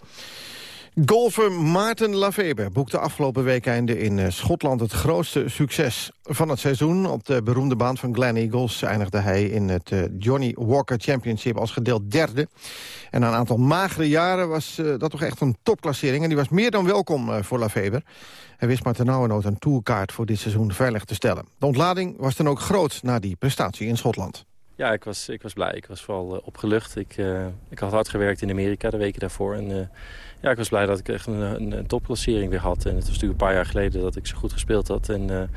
Golfer Maarten Lafeber boekte afgelopen weekende in eh, Schotland het grootste succes van het seizoen. Op de beroemde baan van Glen Eagles eindigde hij in het eh, Johnny Walker Championship als gedeeld derde. En na een aantal magere jaren was eh, dat toch echt een topklassering. En die was meer dan welkom voor Lafeber. Hij wist maar ternauwernood een tourkaart voor dit seizoen veilig te stellen. De ontlading was dan ook groot na die prestatie in Schotland. Ja, ik was, ik was blij. Ik was vooral opgelucht. Ik, ik had hard gewerkt in Amerika de weken daarvoor. En ja, ik was blij dat ik echt een, een, een topklassering weer had. En het was natuurlijk een paar jaar geleden dat ik zo goed gespeeld had. En eh,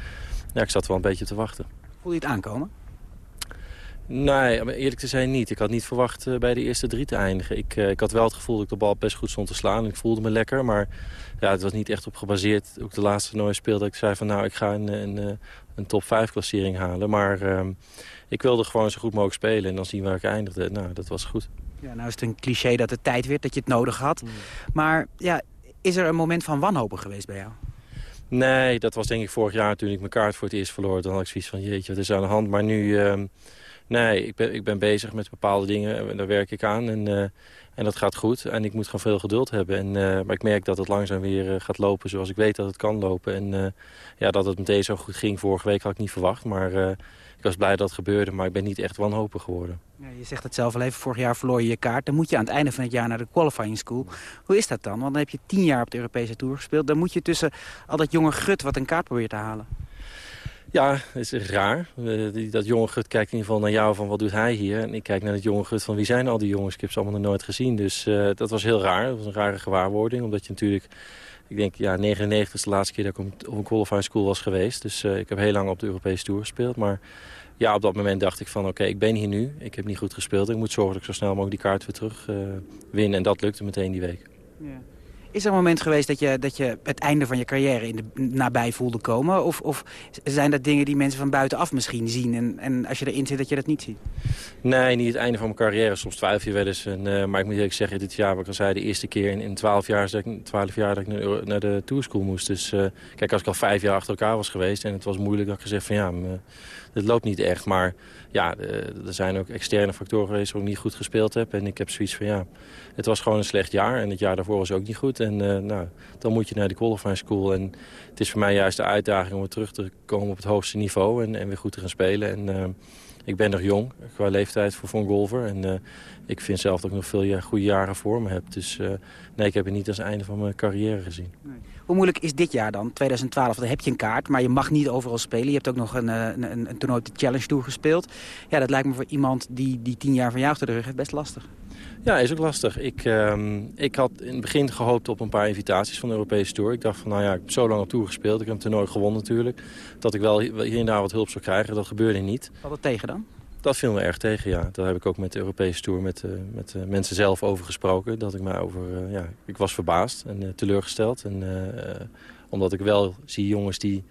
ja, ik zat wel een beetje te wachten. Voel je het aankomen? Nee, om eerlijk te zijn niet. Ik had niet verwacht eh, bij de eerste drie te eindigen. Ik, eh, ik had wel het gevoel dat ik de bal best goed stond te slaan. Ik voelde me lekker, maar ja, het was niet echt op gebaseerd. Ook de laatste toernooi speelde ik zei van nou, ik ga een, een, een top 5 klassering halen. Maar ehm, ik wilde gewoon zo goed mogelijk spelen en dan zien waar ik eindigde. Nou, dat was goed. Ja, nou is het een cliché dat het tijd werd, dat je het nodig had. Maar ja, is er een moment van wanhopen geweest bij jou? Nee, dat was denk ik vorig jaar toen ik mijn kaart voor het eerst verloor. Dan had ik zoiets van, jeetje, wat is er aan de hand? Maar nu, ehm, nee, ik ben, ik ben bezig met bepaalde dingen en daar werk ik aan. En, eh, en dat gaat goed. En ik moet gewoon veel geduld hebben. En, eh, maar ik merk dat het langzaam weer eh, gaat lopen zoals ik weet dat het kan lopen. En ja, dat het meteen zo goed ging vorige week had ik niet verwacht. Maar was blij dat het gebeurde, maar ik ben niet echt wanhopig geworden. Ja, je zegt het zelf al even, vorig jaar verloor je je kaart. Dan moet je aan het einde van het jaar naar de qualifying school. Hoe is dat dan? Want dan heb je tien jaar op de Europese Tour gespeeld. Dan moet je tussen al dat jonge gut wat een kaart probeert te halen. Ja, het is raar. Eh, dat jonge gut kijkt in ieder geval naar jou van wat doet hij hier. En ik kijk naar het jonge gut van wie zijn al die jongens. Ik heb ze allemaal nog nooit gezien. Dus eh, dat was heel raar. Dat was een rare gewaarwording. Omdat je natuurlijk, ik denk ja, 99 is de laatste keer dat ik op- een qualifying school was geweest. Dus eh, ik heb heel lang op de Europese Tour gespeeld. Maar ja, op dat moment dacht ik van oké, ik ben hier nu. Ik heb niet goed gespeeld. Ik moet zorgen dat ik zo snel mogelijk die kaart weer terug eh, win. En dat lukte meteen die week. Is er een moment geweest dat je, dat je het einde van je carrière in de nabij voelde komen? Of, of zijn dat dingen die mensen van buitenaf misschien zien... en, en als je erin zit dat je dat niet ziet? Nee, niet het einde van mijn carrière. Soms twijfel je wel eens. En, eh, maar ik moet eerlijk zeggen, dit jaar, wat ik al zei, de eerste keer in, in 12 jaar, dat ik, 12 jaar dat ik naar, de Tourschool moest. Dus eh, kijk, als ik al vijf jaar achter elkaar was geweest en het was moeilijk, had ik gezegd van ja, m, dit loopt niet echt. Maar ja, eh, er zijn ook externe factoren geweest waar ik niet goed gespeeld heb. En ik heb zoiets van ja, het was gewoon een slecht jaar. En het jaar daarvoor was ook niet goed. En eh, nou, dan moet je naar de qualifying school. En het is voor mij juist de uitdaging om weer terug te komen op het hoogste niveau. En, en weer goed te gaan spelen. En eh, ik ben nog jong qua leeftijd voor, een golfer. En ik vind zelf dat ik nog veel goede jaren voor me heb. Dus nee, ik heb het niet als einde van mijn carrière gezien. Hoe moeilijk is dit jaar dan, 2012? Dan heb je een kaart, maar je mag niet overal spelen. Je hebt ook nog een, eh, een, een, toernooi de Challenge Tour gespeeld. Ja, dat lijkt me voor iemand die, die tien jaar van jou achter de rug heeft best lastig. Ja, is ook lastig. Ik, ehm, ik had in het begin gehoopt op een paar invitaties van de Europese Tour. Ik dacht van, nou ja, ik heb zo lang op Tour gespeeld. Ik heb een toernooi gewonnen natuurlijk. Dat ik wel hier en daar wat hulp zou krijgen. Dat gebeurde niet. Valt dat tegen dan? Dat viel me erg tegen, ja. Daar heb ik ook met de Europese Tour met, eh, met eh, mensen zelf over gesproken. Dat ik mij over, eh, ja, ik was verbaasd en teleurgesteld. En, omdat ik wel zie jongens die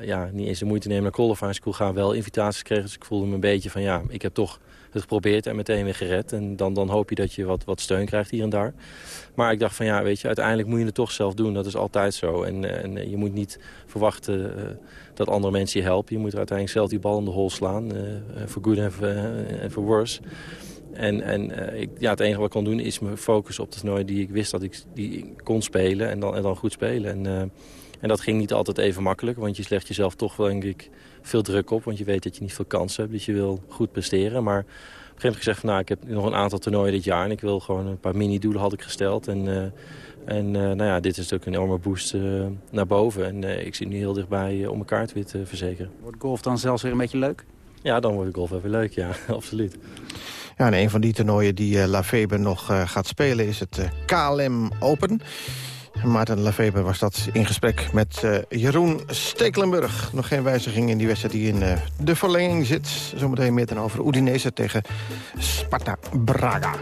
ja, niet eens de moeite nemen naar qualifying school gaan. Wel invitaties kregen, dus ik voelde me een beetje van ja, ik heb toch het geprobeerd en meteen weer gered. En dan, dan hoop je dat je wat, wat steun krijgt hier en daar. Maar ik dacht van ja, weet je, uiteindelijk moet je het toch zelf doen. Dat is altijd zo. En, eh, en eh, je moet niet verwachten eh, dat andere mensen je helpen. Je moet uiteindelijk zelf die bal in de hol slaan. eh, voor good en voor- en voor worse. En, en eh, ik, ja, het enige wat ik kon doen is me focussen op de toernooi die ik wist dat ik die kon spelen. En dan, en dan goed spelen. En, eh, en dat ging niet altijd even makkelijk. Want je legt jezelf toch denk ik, veel druk op. Want je weet dat je niet veel kansen hebt. Dus je wil goed presteren. Maar op een gegeven moment heb ik gezegd van nou, ik heb nog een aantal toernooien dit jaar. En ik wil gewoon een paar mini-doelen had ik gesteld. En, eh, en eh, nou ja, dit is natuurlijk een enorme boost eh, naar boven. En eh, ik zit nu heel dichtbij om mijn kaart weer te verzekeren. Wordt golf dan zelfs weer een beetje leuk? Ja, dan wordt golf even leuk, ja, absoluut. Ja, en een van die toernooien die eh, Lafeber nog eh, gaat spelen is het KLM Open. Maarten Lafeber was dat in gesprek met eh, Jeroen Stekelenburg. Nog geen wijziging in die wedstrijd die in eh, de verlenging zit. Zometeen meer dan over Udinese tegen Sparta Braga.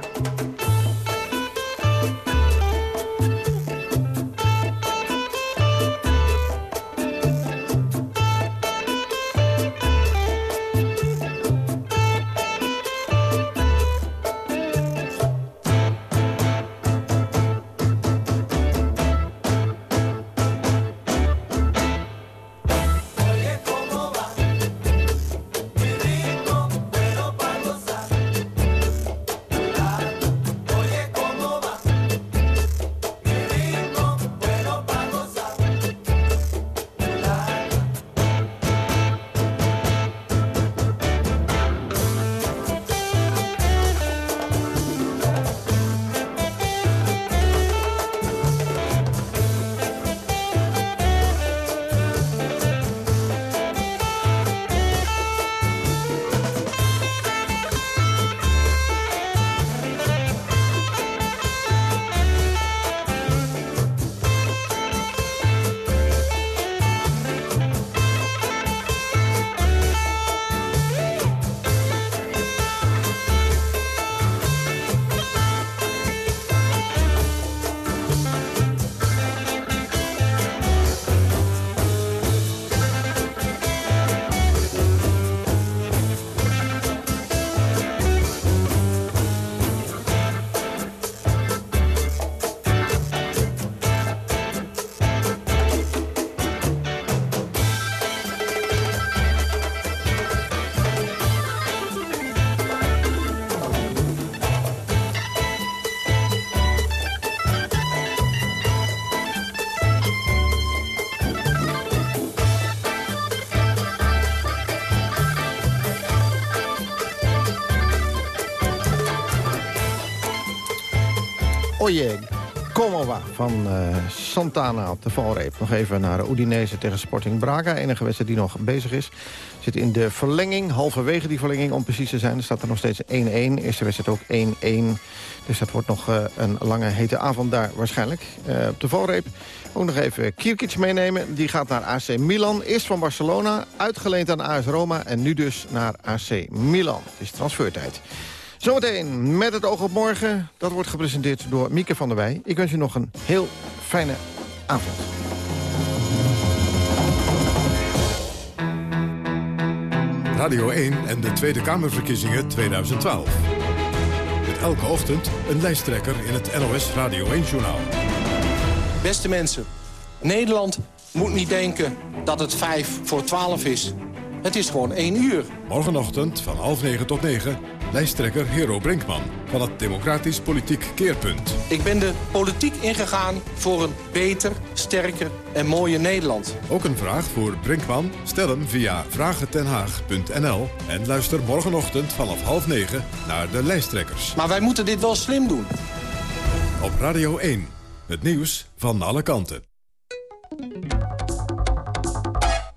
Oye, como va van eh, Santana op de valreep. Nog even naar Udinese tegen Sporting Braga. Enige wedstrijd die nog bezig is. Zit in de verlenging, halverwege die verlenging om precies te zijn. Er staat er nog steeds 1-1. Eerste wedstrijd ook 1-1. Dus dat wordt nog eh, een lange hete avond daar waarschijnlijk. Eh, op de valreep ook nog even Kierkic meenemen. Die gaat naar AC Milan. Eerst van Barcelona, uitgeleend aan AS Roma... en nu dus naar AC Milan. Het is transfertijd. Zometeen met het oog op morgen. Dat wordt gepresenteerd door Mieke van der Wij. Ik wens u nog een heel fijne avond. Radio 1 en de Tweede Kamerverkiezingen 2012. Met elke ochtend een lijsttrekker in het NOS Radio 1-journaal. Beste mensen, Nederland moet niet denken dat het 5 voor 12 is. Het is gewoon 1 uur. Morgenochtend van half negen tot negen... lijsttrekker Hero Brinkman van het Democratisch Politiek Keerpunt. Ik ben de politiek ingegaan voor een beter, sterker en mooier Nederland. Ook een vraag voor Brinkman? Stel hem via vragentenhaag.nl... en luister morgenochtend vanaf half negen naar de lijsttrekkers. Maar wij moeten dit wel slim doen. Op Radio 1, het nieuws van alle kanten.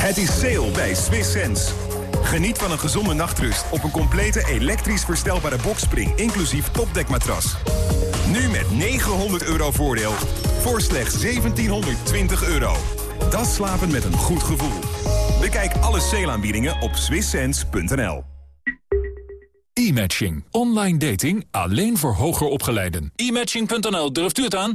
Het is sale bij Swiss Sense. Geniet van een gezonde nachtrust op een complete elektrisch verstelbare bokspring... inclusief topdekmatras. Nu met 900 euro voordeel voor slechts 1720 euro. Dat slapen met een goed gevoel. Bekijk alle sale-aanbiedingen op swisssense.nl. E-matching. Online dating alleen voor hoger opgeleiden. E-matching.nl, durft u het aan?